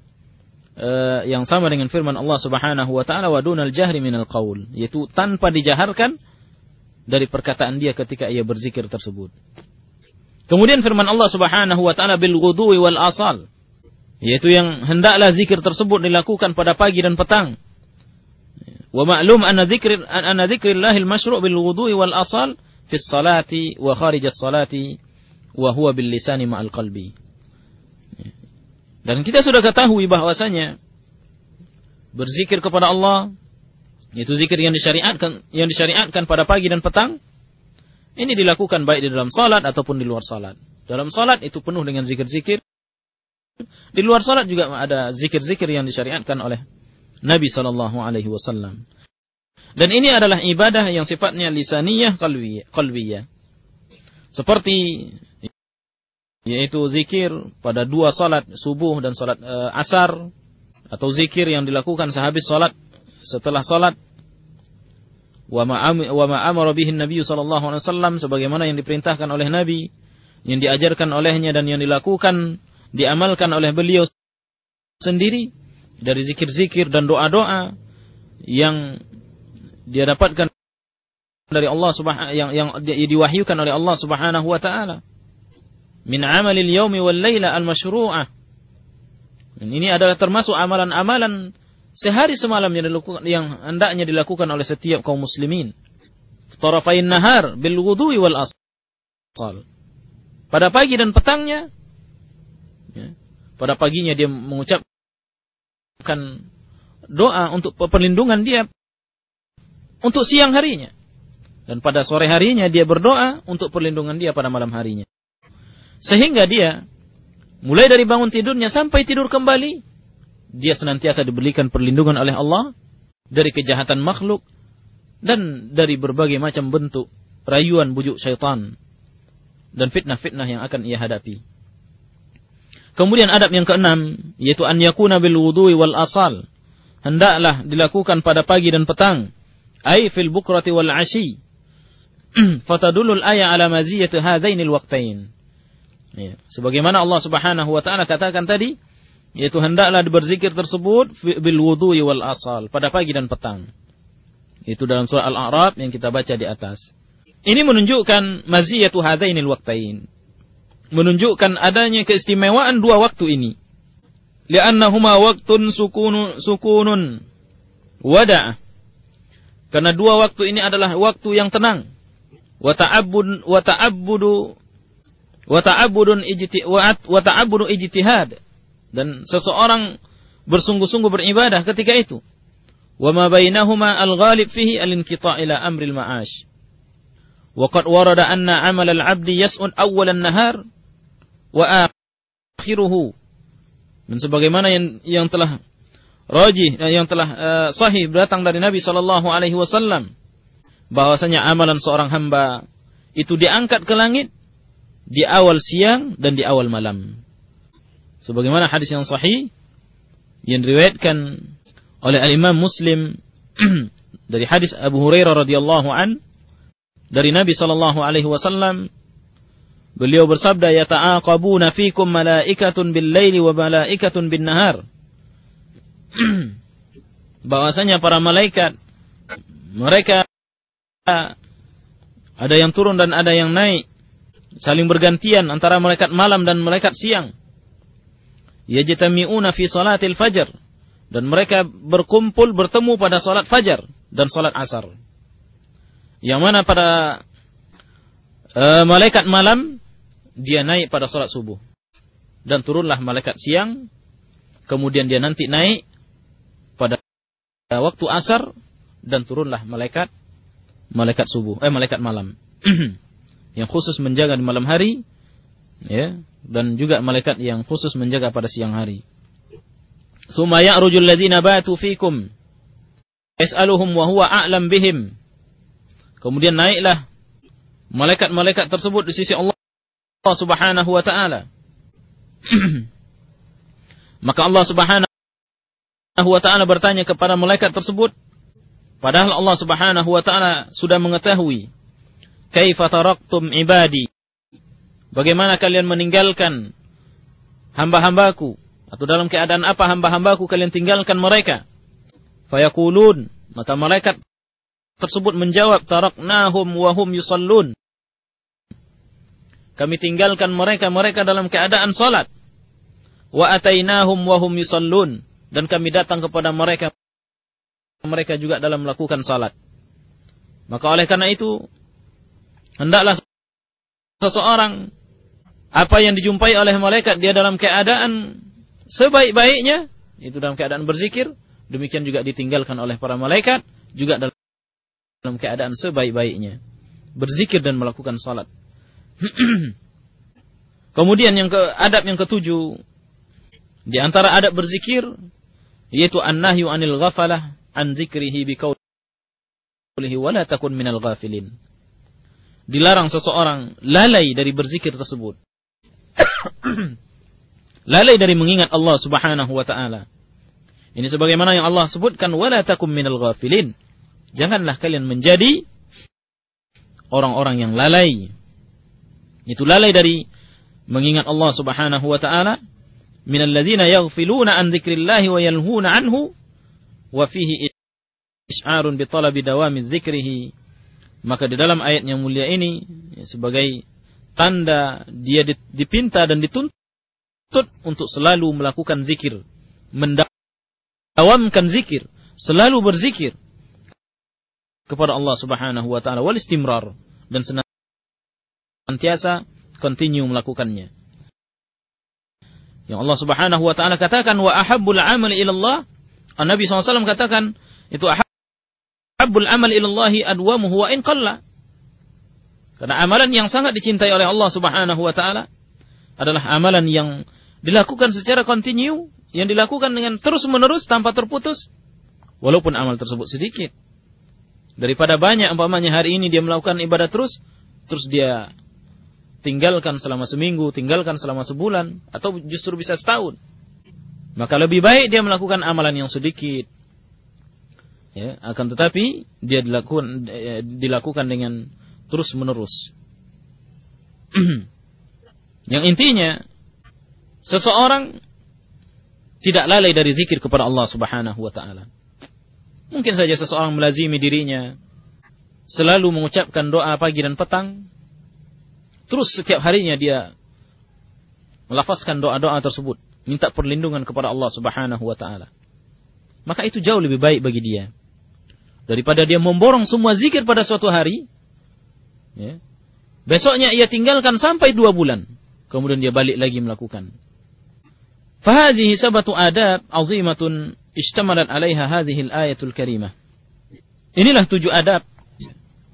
uh, yang sama dengan firman Allah Subhanahu wa taala wa dunal jahri minal qaul, yaitu tanpa dijaharkan dari perkataan dia ketika ia berzikir tersebut. Kemudian firman Allah Subhanahu wa taala bil ghudwi wal asal, yaitu yang hendaklah zikir tersebut dilakukan pada pagi dan petang Wa ma'lum anna dzikr anna dzikrillahil masyru' bil wudu'i wal asal fi salati wa kharij salati wa huwa bil qalbi. Dan kita sudah ketahui bahwasanya berzikir kepada Allah itu zikir yang disyariatkan yang disyariatkan pada pagi dan petang ini dilakukan baik di dalam salat ataupun di luar salat. Dalam salat itu penuh dengan zikir-zikir. Di luar salat juga ada zikir-zikir yang disyariatkan oleh Nabi Shallallahu Alaihi Wasallam. Dan ini adalah ibadah yang sifatnya lisaniyah qalbiyah. Seperti yaitu zikir pada dua salat subuh dan salat e, asar atau zikir yang dilakukan sehabis salat setelah salat wa ma Nabi sallallahu alaihi wasallam sebagaimana yang diperintahkan oleh Nabi yang diajarkan olehnya dan yang dilakukan diamalkan oleh beliau sendiri dari zikir-zikir dan doa-doa yang dia dapatkan dari Allah Subhanahu yang yang diwahyukan oleh Allah Subhanahu wa taala. Min amalil yaumi wal laila al masyru'ah ini adalah termasuk amalan-amalan sehari semalam yang dilakukan yang hendaknya dilakukan oleh setiap kaum muslimin. Tarafain nahar bil wudhu'i wal asal. Pada pagi dan petangnya ya, pada paginya dia mengucapkan doa untuk perlindungan dia untuk siang harinya. Dan pada sore harinya dia berdoa untuk perlindungan dia pada malam harinya. Sehingga dia mulai dari bangun tidurnya sampai tidur kembali, dia senantiasa diberikan perlindungan oleh Allah dari kejahatan makhluk dan dari berbagai macam bentuk rayuan bujuk syaitan dan fitnah-fitnah yang akan ia hadapi. Kemudian adab yang keenam yaitu an yakuna bil wal asal. Hendaklah dilakukan pada pagi dan petang, ai fil bukrati wal ashi <clears throat> fatadulul ayat ala maziyat hadainil waqtain. Ya. Sebagaimana Allah Subhanahu wa taala katakan tadi, yaitu hendaklah berzikir tersebut bil wudu'i wal asal pada pagi dan petang. Itu dalam surah Al-A'raf yang kita baca di atas. Ini menunjukkan maziyatu hadainil waqtain. Menunjukkan adanya keistimewaan dua waktu ini. Li'annahuma waqtun sukunun, sukunun wada'ah. Karena dua waktu ini adalah waktu yang tenang. Wa ta'abbud wa ta'abbudu wa ta'abbudun ijti wa ta'abbudu ijtihad. Dan seseorang bersungguh-sungguh beribadah ketika itu. Wa ma bainahuma al-ghalib fihi al-inqita' ila amri al-ma'ash wa qad warada anna 'amal al-'abdi yas'un awwal an-nahar wa akhiruhu. Dan sebagaimana yang yang telah rajih yang telah uh, sahih datang dari Nabi sallallahu alaihi wasallam bahwasanya amalan seorang hamba itu diangkat ke langit di awal siang dan di awal malam. Sebagaimana hadis yang sahih yang diriwayatkan oleh al-Imam Muslim <clears throat> dari hadis Abu Hurairah radhiyallahu an dari Nabi sallallahu alaihi wasallam beliau bersabda yata'aqabuna fikum malaikatun bil laili wa malaikatun bin nahar <clears throat> bahwasanya para malaikat mereka ada yang turun dan ada yang naik. Saling bergantian antara malaikat malam dan malaikat siang. Yajtami'una fi salatil fajar. Dan mereka berkumpul bertemu pada salat fajar dan salat asar. Yang mana pada uh, malaikat malam dia naik pada salat subuh. Dan turunlah malaikat siang. Kemudian dia nanti naik waktu asar dan turunlah malaikat malaikat subuh, eh malaikat malam. <clears throat> yang khusus menjaga di malam hari ya dan juga malaikat yang khusus menjaga pada siang hari. Summa ya'rujul ladzina batu fikum yas'aluhum wa huwa a'lam bihim. Kemudian naiklah malaikat-malaikat tersebut di sisi Allah Subhanahu wa taala. <clears throat> Maka Allah Subhanahu wa taala bertanya kepada malaikat tersebut, Padahal Allah Subhanahu wa taala sudah mengetahui kaifa taraktum ibadi. Bagaimana kalian meninggalkan hamba-hambaku atau dalam keadaan apa hamba-hambaku kalian tinggalkan mereka? Fayaqulun, maka malaikat tersebut menjawab taraknahum wa hum yusallun. Kami tinggalkan mereka mereka dalam keadaan salat. Wa atainahum wa hum yusallun dan kami datang kepada mereka mereka juga dalam melakukan salat. Maka oleh karena itu, hendaklah seseorang apa yang dijumpai oleh malaikat dia dalam keadaan sebaik-baiknya, itu dalam keadaan berzikir, demikian juga ditinggalkan oleh para malaikat juga dalam keadaan sebaik-baiknya, berzikir dan melakukan salat. <clears throat> Kemudian yang ke adab yang ketujuh di antara adab berzikir yaitu an-nahyu anil ghafalah an zikrihi biqaulihi wa la takun minal ghafilin. Dilarang seseorang lalai dari berzikir tersebut. <coughs> lalai dari mengingat Allah Subhanahu wa taala. Ini sebagaimana yang Allah sebutkan wala takum minal ghafilin. Janganlah kalian menjadi orang-orang yang lalai. Itu lalai dari mengingat Allah Subhanahu wa taala yaghfiluna an dzikrillahi wa yalhuna anhu wa fihi is'arun bi talabi dawami dzikrihi maka di dalam ayat yang mulia ini ya, sebagai tanda dia dipinta dan dituntut untuk selalu melakukan zikir mendawamkan zikir selalu berzikir kepada Allah Subhanahu wa taala wal istimrar dan senantiasa continue melakukannya. Yang Allah Subhanahu wa taala katakan wa ahabbul amal ila Allah. Nabi SAW katakan itu ahabbul amal ila Allah adwamuhu wa in qalla. Karena amalan yang sangat dicintai oleh Allah Subhanahu wa taala adalah amalan yang dilakukan secara kontinu, yang dilakukan dengan terus-menerus tanpa terputus walaupun amal tersebut sedikit. Daripada banyak umpamanya hari ini dia melakukan ibadah terus, terus dia tinggalkan selama seminggu, tinggalkan selama sebulan, atau justru bisa setahun. Maka lebih baik dia melakukan amalan yang sedikit. Ya, akan tetapi dia dilakukan eh, dilakukan dengan terus menerus. <clears throat> yang intinya seseorang tidak lalai dari zikir kepada Allah Subhanahu wa taala. Mungkin saja seseorang melazimi dirinya selalu mengucapkan doa pagi dan petang Terus setiap harinya dia melafazkan doa-doa tersebut, minta perlindungan kepada Allah Subhanahu wa taala. Maka itu jauh lebih baik bagi dia daripada dia memborong semua zikir pada suatu hari. Ya. Besoknya ia tinggalkan sampai dua bulan. Kemudian dia balik lagi melakukan. Fahadihi sabatu adab azimatun ishtamalat alaiha hadhihi al-ayatul karimah. Inilah tujuh adab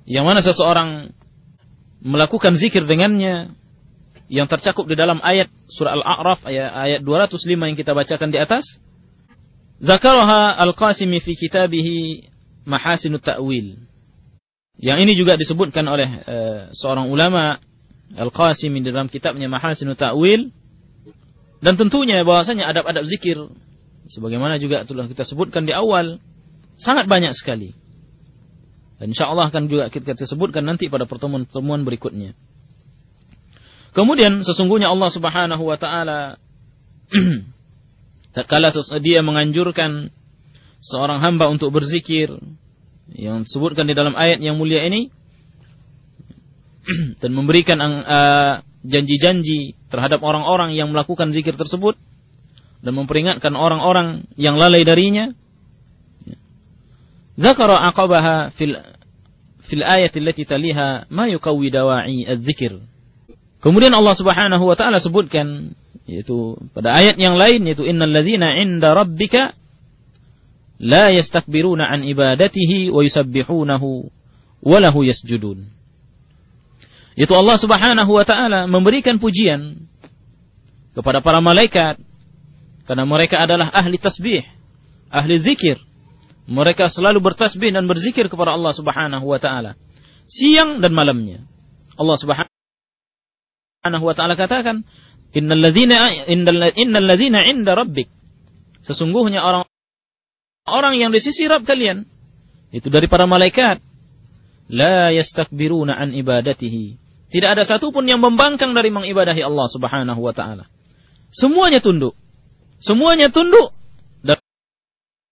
yang mana seseorang melakukan zikir dengannya yang tercakup di dalam ayat surah Al-A'raf ayat, ayat 205 yang kita bacakan di atas. Zakaraha Al-Qasimi fi kitabihi Mahasinut Ta'wil. Yang ini juga disebutkan oleh uh, seorang ulama Al-Qasimi dalam kitabnya Mahasinut Ta'wil. Dan tentunya bahwasanya adab-adab zikir sebagaimana juga telah kita sebutkan di awal sangat banyak sekali. Dan insya Allah akan juga kita sebutkan nanti pada pertemuan-pertemuan berikutnya. Kemudian sesungguhnya Allah Subhanahu wa taala <clears throat> tatkala dia menganjurkan seorang hamba untuk berzikir yang disebutkan di dalam ayat yang mulia ini <clears throat> dan memberikan janji-janji terhadap orang-orang yang melakukan zikir tersebut dan memperingatkan orang-orang yang lalai darinya Zakara aqabaha fil fil ayat allati taliha ma yuqawwi dawa'i adz-dzikr. Kemudian Allah Subhanahu wa taala sebutkan yaitu pada ayat yang lain yaitu innal ladzina 'inda rabbika la yastakbiruna an ibadatihi wa yusabbihunahu wa lahu yasjudun. Itu Allah Subhanahu wa taala memberikan pujian kepada para malaikat karena mereka adalah ahli tasbih, ahli zikir, mereka selalu bertasbih dan berzikir kepada Allah Subhanahu wa taala siang dan malamnya. Allah Subhanahu wa taala katakan, "Innal ladzina innal ladzina 'inda rabbik." Sesungguhnya orang orang yang di sisi Rabb kalian itu dari para malaikat la yastakbiruna an ibadatihi. Tidak ada satupun yang membangkang dari mengibadahi Allah Subhanahu wa taala. Semuanya tunduk. Semuanya tunduk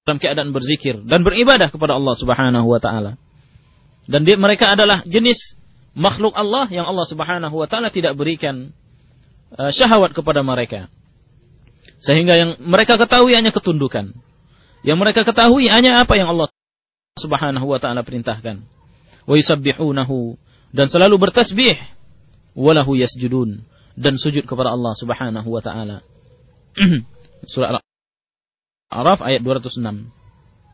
dalam keadaan berzikir dan beribadah kepada Allah Subhanahu wa taala. Dan dia, mereka adalah jenis makhluk Allah yang Allah Subhanahu wa taala tidak berikan uh, syahwat kepada mereka. Sehingga yang mereka ketahui hanya ketundukan. Yang mereka ketahui hanya apa yang Allah Subhanahu wa taala perintahkan. Wa yusabbihunahu dan selalu bertasbih walahu yasjudun dan sujud kepada Allah Subhanahu wa taala. <clears throat> Surah Araf ayat 206.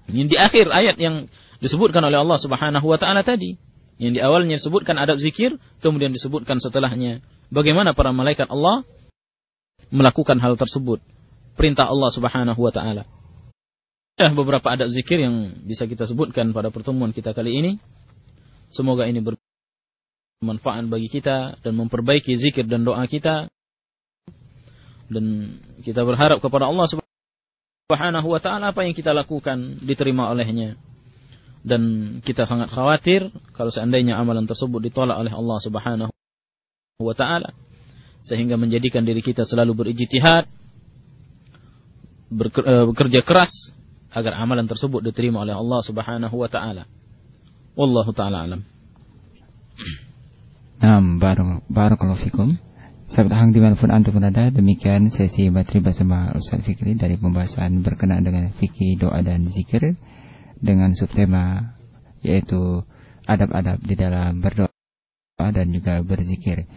Ini di akhir ayat yang disebutkan oleh Allah Subhanahu wa taala tadi. Yang di awalnya disebutkan adab zikir, kemudian disebutkan setelahnya bagaimana para malaikat Allah melakukan hal tersebut. Perintah Allah Subhanahu wa taala. Ya, beberapa adab zikir yang bisa kita sebutkan pada pertemuan kita kali ini. Semoga ini bermanfaat bagi kita dan memperbaiki zikir dan doa kita. Dan kita berharap kepada Allah Subhanahu Subhanahu wa taala apa yang kita lakukan diterima olehnya. Dan kita sangat khawatir kalau seandainya amalan tersebut ditolak oleh Allah Subhanahu wa taala sehingga menjadikan diri kita selalu berijtihad eh, bekerja keras agar amalan tersebut diterima oleh Allah Subhanahu wa taala. Wallahu taala alam. Naam, barakallahu. Sahabat Hang di mana pun antum berada, demikian sesi bateri bersama Ustaz Fikri dari pembahasan berkenaan dengan fikih doa dan zikir dengan subtema yaitu adab-adab di dalam berdoa dan juga berzikir.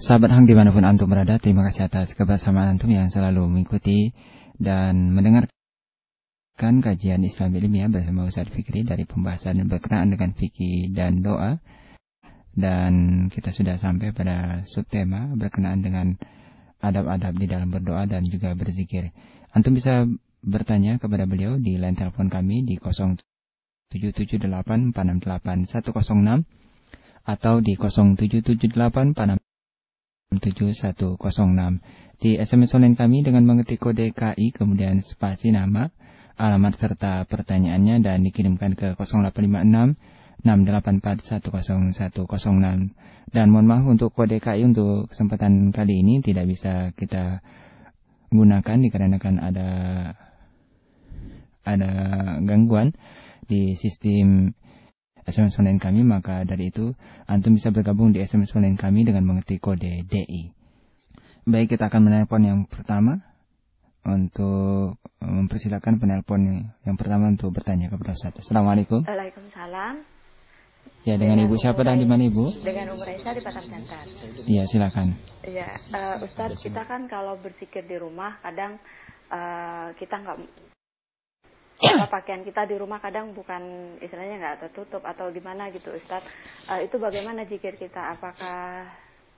Sahabat Hang di mana pun Antum berada, terima kasih atas kebersamaan Antum yang selalu mengikuti dan mendengarkan kajian Islam ilmiah bersama Ustaz Fikri dari pembahasan berkenaan dengan fikih dan doa. Dan kita sudah sampai pada subtema berkenaan dengan adab-adab di dalam berdoa dan juga berzikir. Antum bisa bertanya kepada beliau di line telepon kami di 0778468106 atau di 0778467106. Di SMS online kami dengan mengetik kode KI kemudian spasi nama, alamat serta pertanyaannya dan dikirimkan ke 0856 684101006. Dan mohon maaf untuk kode KI untuk kesempatan kali ini tidak bisa kita gunakan dikarenakan ada ada gangguan di sistem SMS online kami maka dari itu antum bisa bergabung di SMS online kami dengan mengetik kode DI. Baik kita akan menelpon yang pertama untuk mempersilahkan penelpon yang pertama untuk bertanya kepada Ustaz. Assalamualaikum. Waalaikumsalam. Ya, dengan, dengan Ibu siapa dan di mana Ibu? Dengan Umur Raisa di Batam Center. Iya, silakan. Iya, uh, Ustaz, kita kan kalau berpikir di rumah kadang uh, kita nggak apa pakaian kita di rumah kadang bukan istilahnya nggak tertutup atau gimana gitu Ustaz. Uh, itu bagaimana jikir kita? Apakah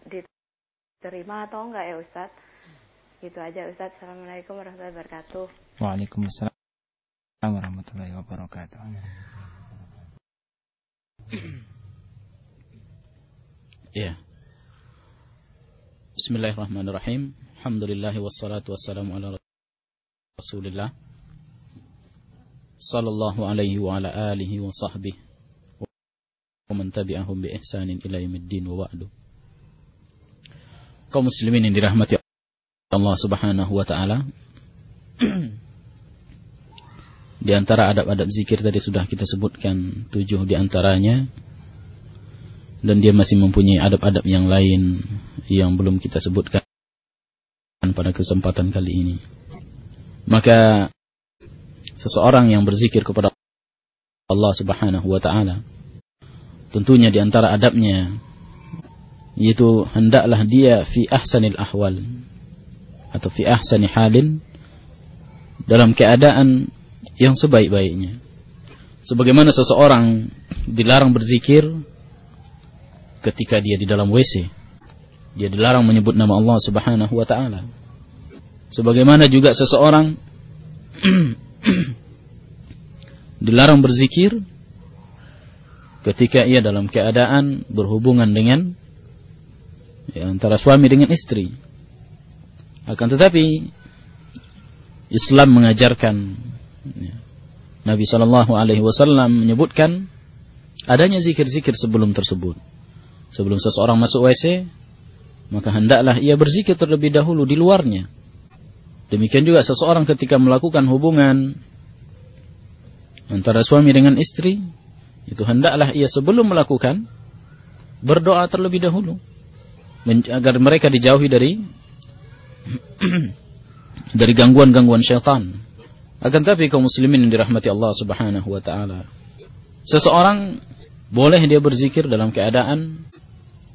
diterima atau enggak ya Ustaz? Gitu aja Ustaz. Assalamualaikum warahmatullahi wabarakatuh. Waalaikumsalam warahmatullahi wabarakatuh. Ya. Bismillahirrahmanirrahim. Alhamdulillah wassalatu wassalamu ala Rasulillah. Sallallahu alaihi wa ala alihi wa sahbihi wa man tabi'ahum bi ihsanin ila yaumiddin wa ba'du. Kaum muslimin yang dirahmati Allah Subhanahu wa taala. <clears throat> Di antara adab-adab zikir tadi sudah kita sebutkan tujuh di antaranya. Dan dia masih mempunyai adab-adab yang lain yang belum kita sebutkan pada kesempatan kali ini. Maka seseorang yang berzikir kepada Allah Subhanahu wa taala tentunya di antara adabnya yaitu hendaklah dia fi ahsanil ahwal atau fi ahsani halin dalam keadaan yang sebaik-baiknya. Sebagaimana seseorang dilarang berzikir ketika dia di dalam WC. Dia dilarang menyebut nama Allah Subhanahu wa taala. Sebagaimana juga seseorang <clears throat> dilarang berzikir ketika ia dalam keadaan berhubungan dengan ya, antara suami dengan istri. Akan tetapi Islam mengajarkan. Nabi Shallallahu Alaihi Wasallam menyebutkan adanya zikir-zikir sebelum tersebut. Sebelum seseorang masuk WC, maka hendaklah ia berzikir terlebih dahulu di luarnya. Demikian juga seseorang ketika melakukan hubungan antara suami dengan istri, itu hendaklah ia sebelum melakukan berdoa terlebih dahulu agar mereka dijauhi dari <clears throat> dari gangguan-gangguan syaitan. Akan tapi kaum muslimin yang dirahmati Allah Subhanahu wa taala. Seseorang boleh dia berzikir dalam keadaan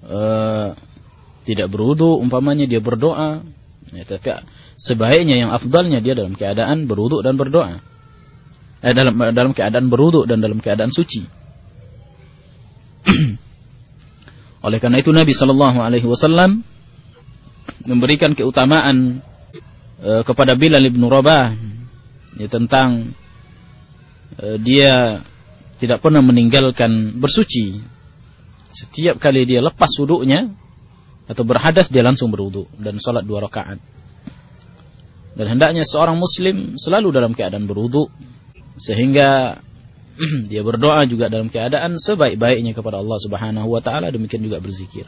uh, tidak berwudu, umpamanya dia berdoa, ya, tapi sebaiknya yang afdalnya dia dalam keadaan berwudu dan berdoa. Eh, dalam dalam keadaan berwudu dan dalam keadaan suci. <clears throat> Oleh karena itu Nabi Shallallahu Alaihi Wasallam memberikan keutamaan uh, kepada Bilal bin Rabah ya, tentang uh, dia tidak pernah meninggalkan bersuci. Setiap kali dia lepas wuduknya atau berhadas dia langsung berwuduk dan salat dua rakaat. Dan hendaknya seorang muslim selalu dalam keadaan berwuduk sehingga <clears throat> dia berdoa juga dalam keadaan sebaik-baiknya kepada Allah Subhanahu wa taala demikian juga berzikir.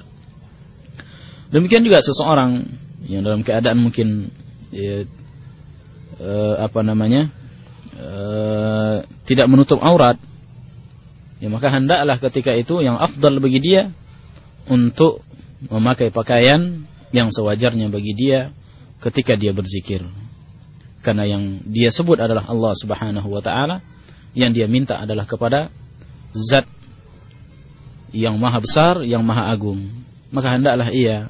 Demikian juga seseorang yang dalam keadaan mungkin ya, uh, apa namanya uh, tidak menutup aurat ya maka hendaklah ketika itu yang afdal bagi dia untuk memakai pakaian yang sewajarnya bagi dia ketika dia berzikir karena yang dia sebut adalah Allah Subhanahu wa taala yang dia minta adalah kepada zat yang maha besar, yang maha agung. Maka hendaklah ia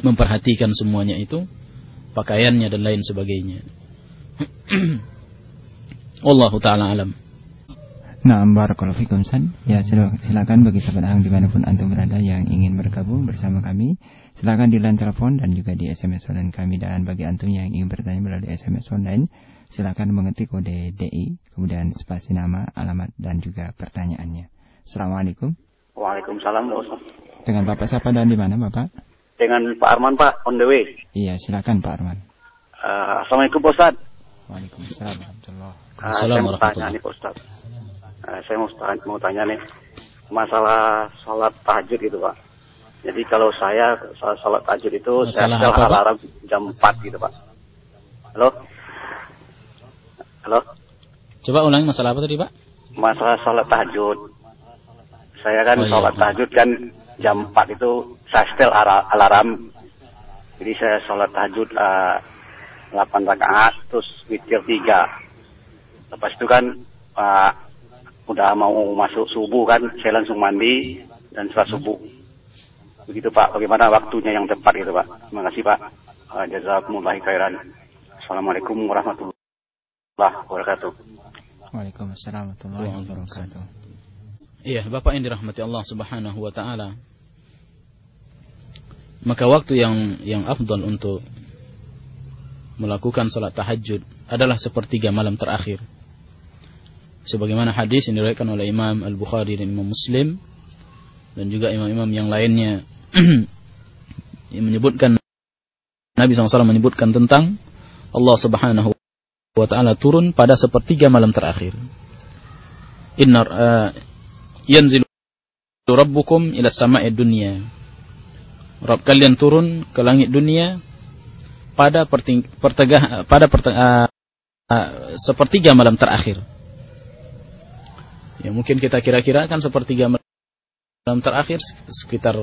memperhatikan semuanya itu, pakaiannya dan lain sebagainya. <clears throat> Wallahu taala alam. Nah, barakallahu fikum San. Ya, silakan bagi sahabat ahang di mana pun antum berada yang ingin bergabung bersama kami. Silakan di line telepon dan juga di SMS online kami. Dan bagi antum yang ingin bertanya melalui SMS online, silakan mengetik kode DI, kemudian spasi nama, alamat, dan juga pertanyaannya. Assalamualaikum. Waalaikumsalam, Ustaz. Dengan Bapak siapa dan di mana, Bapak? Dengan Pak Arman, Pak, on the way. Iya, silakan Pak Arman. Uh, Assalamualaikum, Pak Ustaz. Waalaikumsalam warahmatullahi uh, Saya mau tanya nih, Ustaz. Uh, saya mau tanya, mau tanya nih, masalah sholat tahajud gitu, Pak. Jadi kalau saya sholat tahajud itu, masalah saya apa, alarm jam 4 gitu, Pak. Halo? Halo? Coba ulangi masalah apa tadi, Pak? Masalah sholat tahajud. Saya kan oh, iya. sholat tahajud kan jam 4 itu saya setel alarm. Jadi saya sholat tahajud uh, 8 rakaat, terus witir 3. Lepas itu kan uh, udah mau masuk subuh kan, saya langsung mandi dan sholat subuh. Begitu Pak, bagaimana waktunya yang tepat gitu Pak. Terima kasih Pak. Uh, jazakumullah khairan. Assalamualaikum warahmatullahi wabarakatuh. Waalaikumsalam warahmatullahi wabarakatuh. Iya, Bapak yang dirahmati Allah Subhanahu wa taala. Maka waktu yang yang afdal untuk melakukan salat tahajud adalah sepertiga malam terakhir. Sebagaimana hadis yang diriwayatkan oleh Imam Al-Bukhari dan Imam Muslim dan juga imam-imam yang lainnya <clears throat> yang menyebutkan Nabi SAW menyebutkan tentang Allah Subhanahu wa taala turun pada sepertiga malam terakhir. Inna uh, yanzilu rabbukum ila sama'i dunya. Rabb kalian turun ke langit dunia pada pertegah pada pertengah, uh, sepertiga malam terakhir. Ya mungkin kita kira-kira kan sepertiga malam terakhir sekitar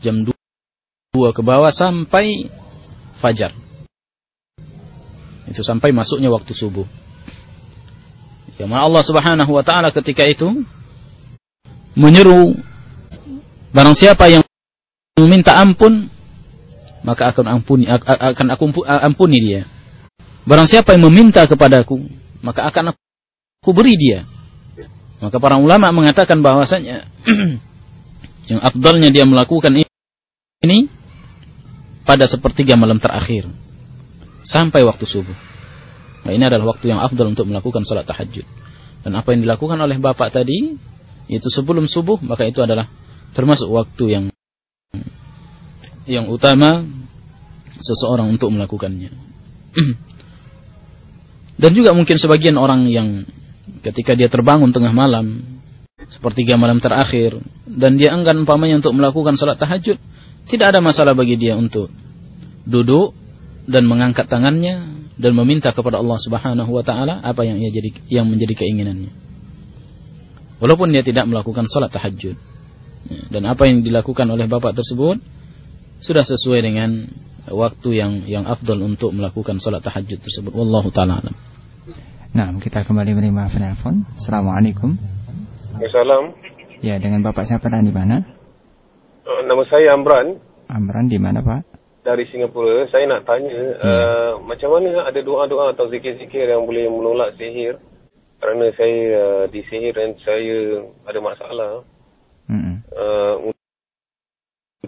jam 2 ke bawah sampai fajar. Itu sampai masuknya waktu subuh. Ya Allah Subhanahu wa taala ketika itu menyeru barang siapa yang meminta ampun maka akan ampuni akan aku ampuni dia. Barang siapa yang meminta kepadaku, maka akan aku beri dia. Maka para ulama mengatakan bahwasanya <clears throat> yang afdalnya dia melakukan ini pada sepertiga malam terakhir sampai waktu subuh. Nah, ini adalah waktu yang afdal untuk melakukan salat tahajud. Dan apa yang dilakukan oleh bapak tadi, itu sebelum subuh, maka itu adalah termasuk waktu yang yang utama seseorang untuk melakukannya. <clears throat> Dan juga mungkin sebagian orang yang ketika dia terbangun tengah malam, sepertiga malam terakhir, dan dia enggan umpamanya untuk melakukan salat tahajud, tidak ada masalah bagi dia untuk duduk dan mengangkat tangannya dan meminta kepada Allah Subhanahu wa taala apa yang ia jadi yang menjadi keinginannya. Walaupun dia tidak melakukan salat tahajud. Dan apa yang dilakukan oleh bapak tersebut sudah sesuai dengan waktu yang yang afdal untuk melakukan sholat tahajud tersebut. Wallahu taala alam. Nah, kita kembali menerima telepon. Assalamualaikum. Assalamualaikum. Ya, dengan Bapak siapa dan di mana? Uh, nama saya Amran. Amran di mana, Pak? Dari Singapura. Saya nak tanya, hmm. uh, macam mana ada doa-doa atau zikir-zikir yang boleh menolak sihir? Kerana saya uh, disihir dan saya ada masalah. Hmm. Uh,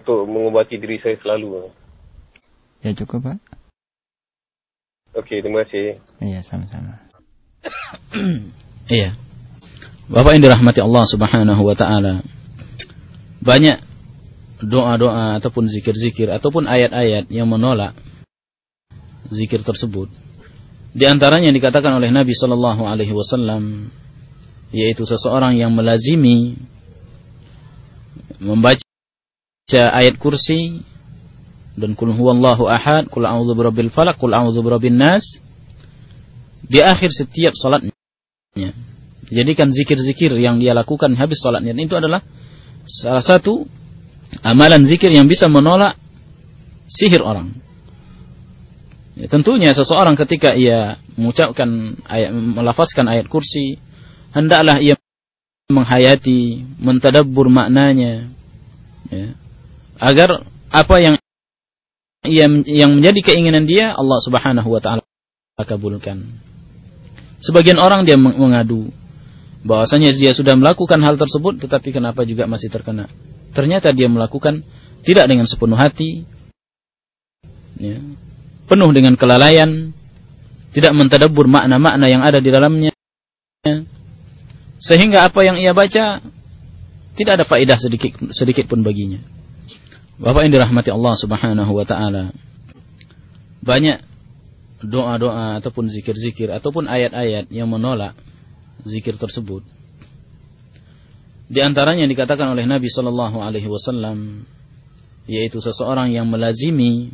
untuk mengubati diri saya selalu. Ya cukup Pak. Okey, terima kasih. Iya, sama-sama. <coughs> iya. Bapak yang dirahmati Allah Subhanahu wa taala. Banyak doa-doa ataupun zikir-zikir ataupun ayat-ayat yang menolak zikir tersebut. Di antaranya yang dikatakan oleh Nabi sallallahu alaihi wasallam yaitu seseorang yang melazimi membaca baca ayat kursi. Dan kul huwallahu ahad, kul a'udzu birabbil falaq, kul a'udzu birabbin nas. Di akhir setiap salatnya. Jadikan zikir-zikir yang dia lakukan habis salatnya. Itu adalah salah satu amalan zikir yang bisa menolak sihir orang. Ya, tentunya seseorang ketika ia mengucapkan ayat melafazkan ayat kursi hendaklah ia menghayati, mentadabbur maknanya, ya, agar apa yang yang menjadi keinginan dia Allah Subhanahu wa taala kabulkan. Sebagian orang dia mengadu bahwasanya dia sudah melakukan hal tersebut tetapi kenapa juga masih terkena. Ternyata dia melakukan tidak dengan sepenuh hati, ya, penuh dengan kelalaian, tidak mentadabbur makna-makna yang ada di dalamnya, sehingga apa yang ia baca tidak ada faedah sedikit sedikit pun baginya. Bapak yang dirahmati Allah Subhanahu wa taala. Banyak doa-doa ataupun zikir-zikir ataupun ayat-ayat yang menolak zikir tersebut. Di antaranya yang dikatakan oleh Nabi sallallahu alaihi wasallam yaitu seseorang yang melazimi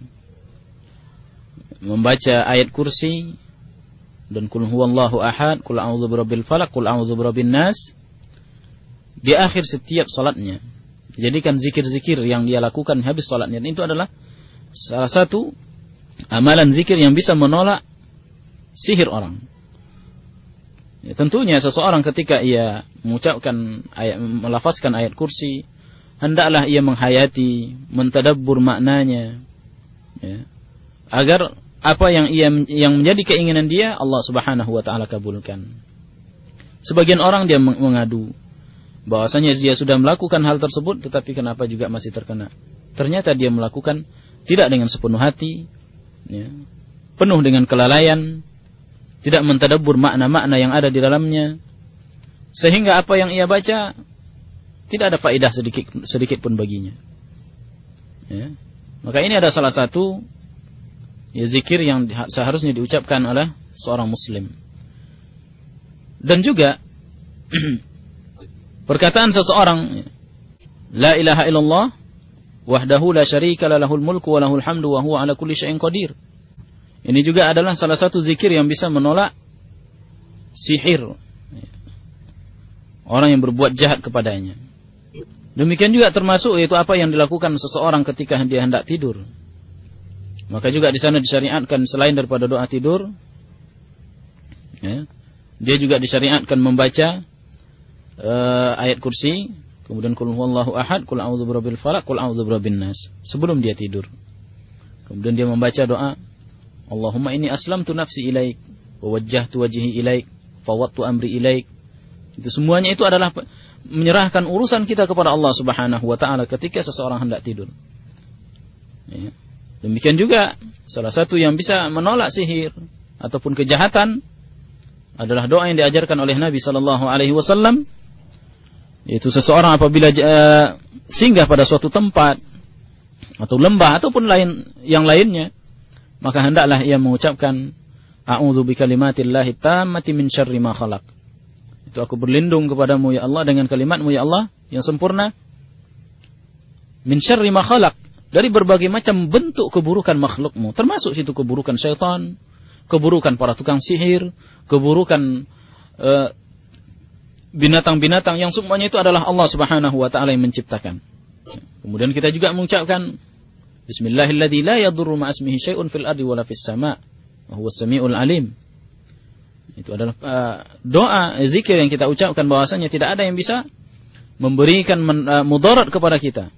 membaca ayat kursi dan kul huwallahu ahad, kul a'udzu birabbil falaq, kul a'udzu birabbin nas di akhir setiap salatnya. Jadikan zikir-zikir yang dia lakukan habis salatnya. Dan itu adalah salah satu amalan zikir yang bisa menolak sihir orang. Ya, tentunya seseorang ketika ia mengucapkan ayat, melafazkan ayat kursi, hendaklah ia menghayati, mentadabbur maknanya, ya, agar apa yang ia yang menjadi keinginan dia Allah Subhanahu wa taala kabulkan. Sebagian orang dia mengadu bahwasanya dia sudah melakukan hal tersebut tetapi kenapa juga masih terkena. Ternyata dia melakukan tidak dengan sepenuh hati, ya, penuh dengan kelalaian, tidak mentadabbur makna-makna yang ada di dalamnya, sehingga apa yang ia baca tidak ada faedah sedikit sedikit pun baginya. Ya. Maka ini ada salah satu ya zikir yang seharusnya diucapkan oleh seorang muslim. Dan juga <clears throat> perkataan seseorang la ilaha illallah wahdahu la syarika lahul mulku wa lahul hamdu wa huwa ala kulli syai'in qadir. Ini juga adalah salah satu zikir yang bisa menolak sihir. Orang yang berbuat jahat kepadanya. Demikian juga termasuk yaitu apa yang dilakukan seseorang ketika dia hendak tidur. Maka juga di sana disyariatkan selain daripada doa tidur, ya, dia juga disyariatkan membaca uh, ayat kursi, kemudian kul huwallahu ahad, kul a'udzu birabbil falaq, kul a'udzu birabbin nas sebelum dia tidur. Kemudian dia membaca doa, Allahumma inni aslamtu nafsi ilaik wa wajjahtu wajhi ilaik, fawattu amri ilaik. Itu semuanya itu adalah menyerahkan urusan kita kepada Allah Subhanahu wa taala ketika seseorang hendak tidur. Ya. Demikian juga salah satu yang bisa menolak sihir ataupun kejahatan adalah doa yang diajarkan oleh Nabi Shallallahu Alaihi Wasallam yaitu seseorang apabila uh, singgah pada suatu tempat atau lembah ataupun lain yang lainnya maka hendaklah ia mengucapkan a'udzu bikalimatillahi tammati min syarri ma khalaq. Itu aku berlindung kepadamu ya Allah dengan kalimatmu ya Allah yang sempurna. Min syarri ma khalaq. Dari berbagai macam bentuk keburukan makhlukmu, termasuk situ keburukan syaitan, keburukan para tukang sihir, keburukan binatang binatang-binatang yang semuanya itu adalah Allah Subhanahu wa taala yang menciptakan. Kemudian kita juga mengucapkan Bismillahirrahmanirrahim la yadurru ma'asmihi syai'un fil ardi wala fis sama' wa huwas samiul alim. Itu adalah uh, doa zikir yang kita ucapkan bahwasanya tidak ada yang bisa memberikan uh, mudarat kepada kita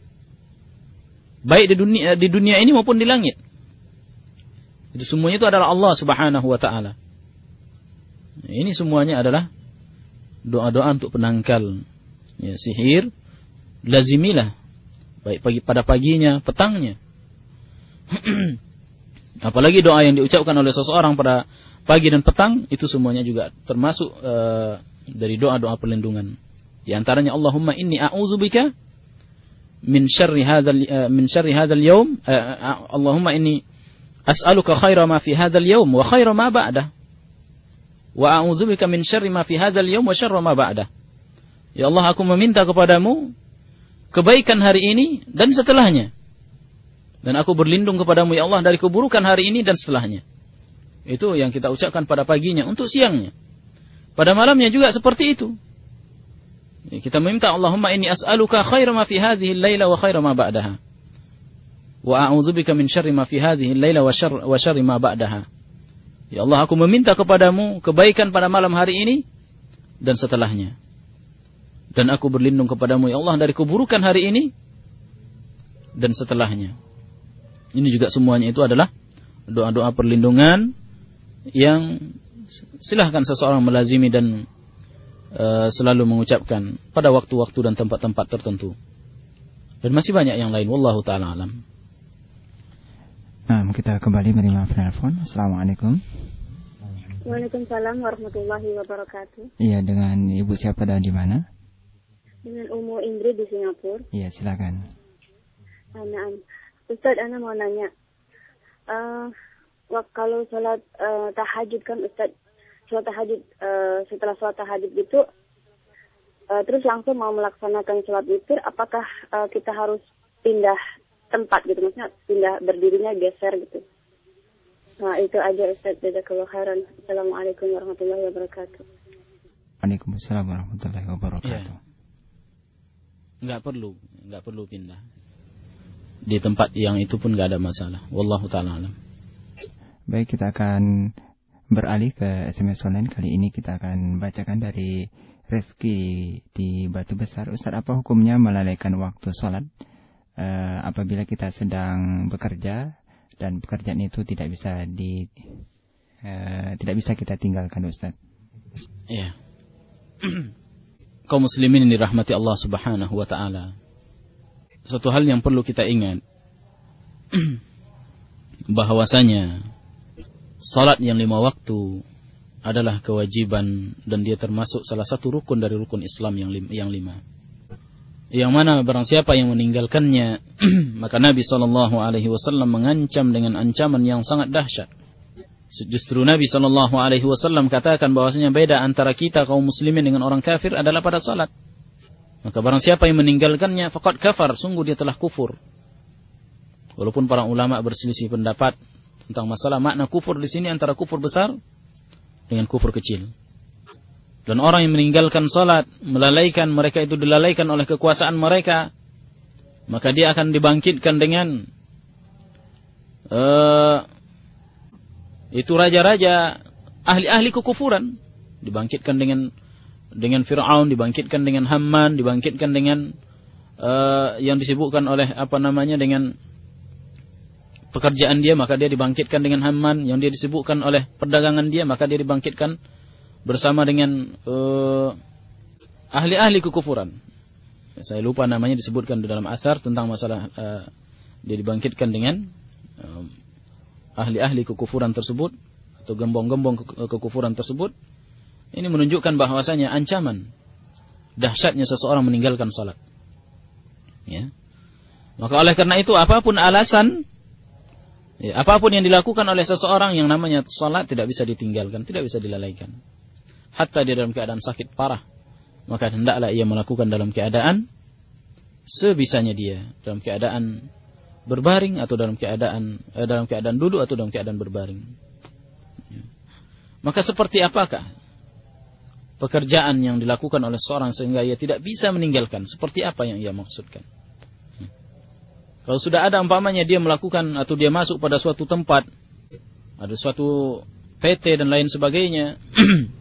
baik di dunia di dunia ini maupun di langit. Itu semuanya itu adalah Allah Subhanahu wa taala. Ini semuanya adalah doa-doa untuk penangkal ya, sihir. Lazimilah baik pagi pada paginya, petangnya. <clears throat> Apalagi doa yang diucapkan oleh seseorang pada pagi dan petang itu semuanya juga termasuk uh, dari doa-doa perlindungan. Di antaranya Allahumma inni a'udzubika min syarri hadzal min syarri hadzal yaum Allahumma inni as'aluka khaira ma fi hadzal yaum wa khaira ma ba'dah wa a'udzubika min syarri ma fi hadzal yaum wa syarra ma ba'dah Ya Allah aku meminta kepadamu kebaikan hari ini dan setelahnya. Dan aku berlindung kepadamu ya Allah dari keburukan hari ini dan setelahnya. Itu yang kita ucapkan pada paginya untuk siangnya. Pada malamnya juga seperti itu. Kita meminta Allahumma inni as'aluka khaira ma fi hadhihi al-laila wa khaira ma ba'daha. Wa a'udzubika min syarri ma fi hadhihi al-laila syarri wa syarri ma ba'daha. Ya Allah, aku meminta kepadamu kebaikan pada malam hari ini dan setelahnya. Dan aku berlindung kepadamu ya Allah dari keburukan hari ini dan setelahnya. Ini juga semuanya itu adalah doa-doa perlindungan yang silahkan seseorang melazimi dan uh, selalu mengucapkan pada waktu-waktu dan tempat-tempat tertentu. Dan masih banyak yang lain. Wallahu ta'ala alam. Nah, kita kembali menerima telepon. Assalamualaikum. Waalaikumsalam warahmatullahi wabarakatuh. Iya, dengan ibu siapa dan di mana? Dengan Umu Indri di Singapura. Iya, silakan. Nah, Ustadz, Ana mau nanya. Uh, kalau sholat uh, tahajud kan Ustadz, sholat tahajud uh, setelah sholat tahajud itu uh, terus langsung mau melaksanakan sholat witir, apakah uh, kita harus pindah tempat gitu, maksudnya pindah berdirinya geser gitu. Nah itu aja Ustaz, jazakallah khairan. Assalamualaikum warahmatullahi wabarakatuh. Waalaikumsalam warahmatullahi wabarakatuh. Ya. Nggak perlu, nggak perlu pindah. Di tempat yang itu pun nggak ada masalah. Wallahu ta'ala alam. Baik, kita akan beralih ke SMS online. Kali ini kita akan bacakan dari Reski di Batu Besar. Ustaz, apa hukumnya melalaikan waktu sholat uh, apabila kita sedang bekerja dan pekerjaan itu tidak bisa di uh, tidak bisa kita tinggalkan, Ustaz? Iya. Kaum muslimin ini rahmati Allah Subhanahu wa taala. Satu hal yang perlu kita ingat <clears throat> bahwasanya salat yang lima waktu adalah kewajiban dan dia termasuk salah satu rukun dari rukun Islam yang lima. Yang, lima. Yang mana barang siapa yang meninggalkannya <clears throat> maka Nabi Shallallahu Alaihi Wasallam mengancam dengan ancaman yang sangat dahsyat. Justru Nabi Shallallahu Alaihi Wasallam katakan bahwasanya beda antara kita kaum muslimin dengan orang kafir adalah pada salat. Maka barang siapa yang meninggalkannya fakat kafar, sungguh dia telah kufur. Walaupun para ulama berselisih pendapat tentang masalah makna kufur di sini antara kufur besar dengan kufur kecil. Dan orang yang meninggalkan salat, melalaikan mereka itu dilalaikan oleh kekuasaan mereka, maka dia akan dibangkitkan dengan uh, itu raja-raja ahli-ahli kekufuran, dibangkitkan dengan dengan Fir'aun, dibangkitkan dengan Haman, dibangkitkan dengan uh, yang disebutkan oleh apa namanya dengan pekerjaan dia maka dia dibangkitkan dengan Haman yang dia disebutkan oleh perdagangan dia maka dia dibangkitkan bersama dengan uh, ahli-ahli kekufuran. Saya lupa namanya disebutkan di dalam asar tentang masalah uh, dia dibangkitkan dengan ahli-ahli uh, kekufuran tersebut atau gembong-gembong kekufuran tersebut. Ini menunjukkan bahwasanya ancaman dahsyatnya seseorang meninggalkan salat. Ya. Maka oleh karena itu apa pun alasan Ya, apa pun yang dilakukan oleh seseorang yang namanya salat tidak bisa ditinggalkan, tidak bisa dilalaikan. Hatta dia dalam keadaan sakit parah, maka hendaklah ia melakukan dalam keadaan sebisanya dia, dalam keadaan berbaring atau dalam keadaan eh, dalam keadaan duduk atau dalam keadaan berbaring. Ya. Maka seperti apakah pekerjaan yang dilakukan oleh seorang sehingga ia tidak bisa meninggalkan? Seperti apa yang ia maksudkan? Kalau sudah ada umpamanya dia melakukan atau dia masuk pada suatu tempat, ada suatu PT dan lain sebagainya, <clears throat>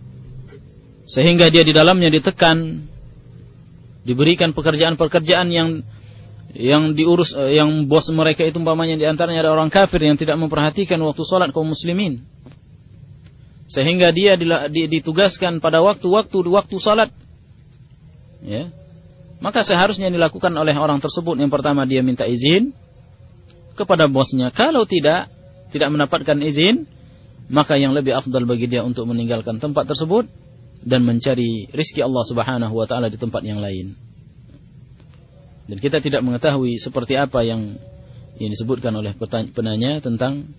sehingga dia di dalamnya ditekan, diberikan pekerjaan-pekerjaan yang yang diurus eh, yang bos mereka itu umpamanya di antaranya ada orang kafir yang tidak memperhatikan waktu sholat kaum muslimin. Sehingga dia ditugaskan pada waktu-waktu waktu salat. Ya. Maka seharusnya dilakukan oleh orang tersebut yang pertama dia minta izin kepada bosnya. Kalau tidak, tidak mendapatkan izin, maka yang lebih afdal bagi dia untuk meninggalkan tempat tersebut dan mencari rizki Allah Subhanahu wa taala di tempat yang lain. Dan kita tidak mengetahui seperti apa yang yang disebutkan oleh penanya tentang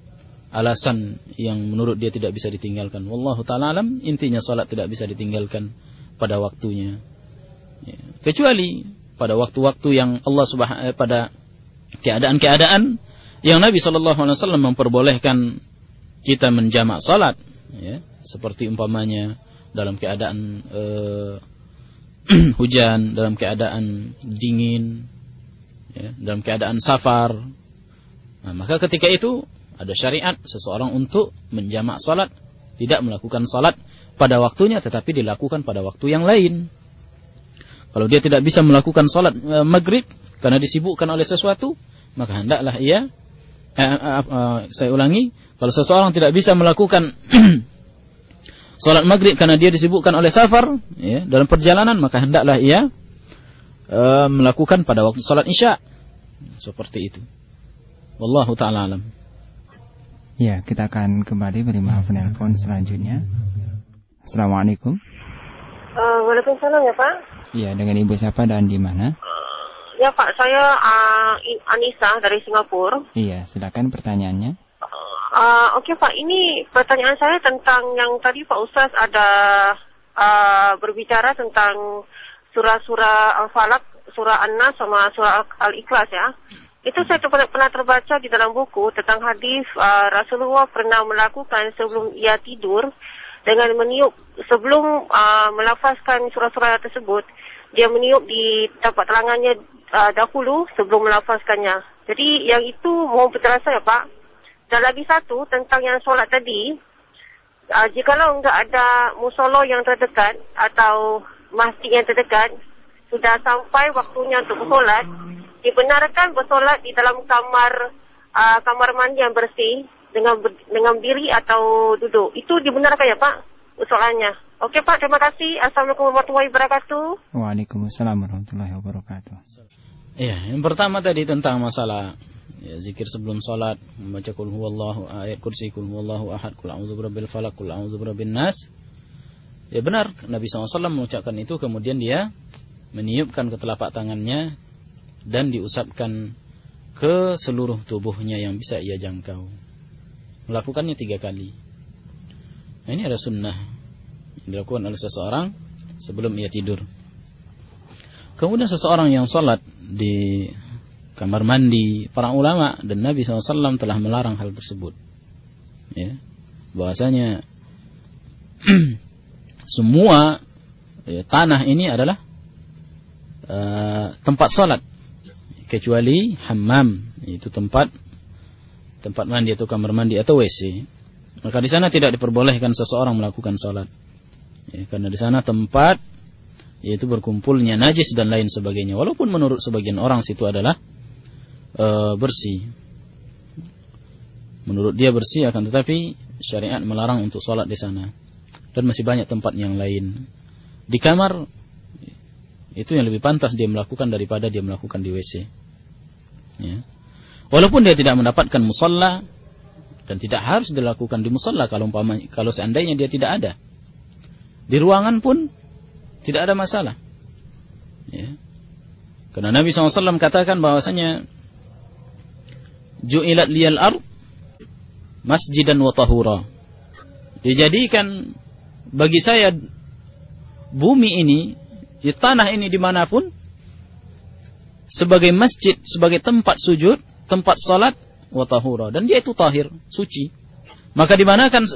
alasan yang menurut dia tidak bisa ditinggalkan. Wallahu taala alam, intinya salat tidak bisa ditinggalkan pada waktunya. Ya. Kecuali pada waktu-waktu yang Allah subhanahu eh, pada keadaan-keadaan yang Nabi Wasallam memperbolehkan kita menjamak salat, ya, seperti umpamanya dalam keadaan uh, <clears throat> hujan, dalam keadaan dingin, ya, dalam keadaan safar. Nah, maka ketika itu ada syariat seseorang untuk menjamak salat, tidak melakukan salat pada waktunya, tetapi dilakukan pada waktu yang lain. Kalau dia tidak bisa melakukan sholat e, maghrib karena disibukkan oleh sesuatu, maka hendaklah ia, eh, eh, eh, saya ulangi, kalau seseorang tidak bisa melakukan <clears throat> sholat maghrib karena dia disibukkan oleh safar, ya, dalam perjalanan, maka hendaklah ia eh, melakukan pada waktu sholat isya. Seperti itu. Wallahu ta'ala alam. Ya, kita akan kembali menerima penelpon selanjutnya. Assalamualaikum. Uh, Waalaikumsalam ya Pak. Iya, dengan Ibu siapa dan di mana? Ya Pak, saya uh, Anissa dari Singapura. Iya, silakan pertanyaannya. Uh, Oke okay, Pak, ini pertanyaan saya tentang yang tadi Pak Ustaz ada uh, berbicara tentang surah-surah Al-Falaq, surah An-Nas sama surah Al-Ikhlas ya. Itu saya pernah, pernah terbaca di dalam buku tentang hadis uh, Rasulullah pernah melakukan sebelum ia tidur dengan meniup sebelum uh, melafazkan surah-surah tersebut dia meniup di tempat telangannya uh, dahulu sebelum melafazkannya. Jadi yang itu mohon penjelasan ya Pak. Dan lagi satu tentang yang solat tadi, uh, jikalau enggak ada musolo yang terdekat atau masjid yang terdekat, sudah sampai waktunya untuk bersolat, dibenarkan bersolat di dalam kamar uh, kamar mandi yang bersih dengan dengan diri atau duduk. Itu dibenarkan ya Pak usulannya. Oke Pak, terima kasih. Assalamualaikum warahmatullahi wabarakatuh. Waalaikumsalam warahmatullahi wabarakatuh. Iya, yang pertama tadi tentang masalah ya, zikir sebelum salat, membaca kul huwallahu ayat kursi kul huwallahu ahad kul a'udzu birabbil falaq kul a'udzu birabbin nas. Ya benar, Nabi SAW mengucapkan itu kemudian dia meniupkan ke telapak tangannya dan diusapkan ke seluruh tubuhnya yang bisa ia jangkau melakukannya tiga kali. Nah, ini ada sunnah yang dilakukan oleh seseorang sebelum ia tidur. Kemudian seseorang yang sholat di kamar mandi, para ulama dan Nabi SAW telah melarang hal tersebut. Ya, bahwasanya <clears throat> semua ya, tanah ini adalah uh, tempat sholat kecuali hammam itu tempat tempat mandi atau kamar mandi atau WC, maka di sana tidak diperbolehkan seseorang melakukan sholat. Ya, karena di sana tempat yaitu berkumpulnya najis dan lain sebagainya. Walaupun menurut sebagian orang situ adalah e, bersih. Menurut dia bersih akan tetapi syariat melarang untuk sholat di sana. Dan masih banyak tempat yang lain. Di kamar itu yang lebih pantas dia melakukan daripada dia melakukan di WC. Ya. Walaupun dia tidak mendapatkan musola dan tidak harus dilakukan di musola kalau kalau seandainya dia tidak ada. Di ruangan pun tidak ada masalah. Ya. Karena Nabi SAW katakan bahwasanya ju'ilat liyal ard masjidan wa tahura. Dijadikan bagi saya bumi ini, di tanah ini di mana pun, sebagai masjid, sebagai tempat sujud, tempat salat wa tahura dan dia itu tahir, suci. Maka dimanakan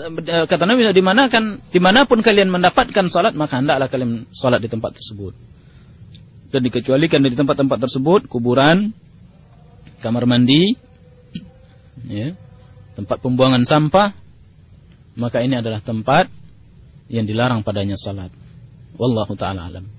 kata Nabi dimanakan di mana pun kalian mendapatkan salat maka hendaklah kalian salat di tempat tersebut. Dan dikecualikan dari tempat-tempat tersebut kuburan, kamar mandi, ya, tempat pembuangan sampah, maka ini adalah tempat yang dilarang padanya salat. Wallahu taala alam.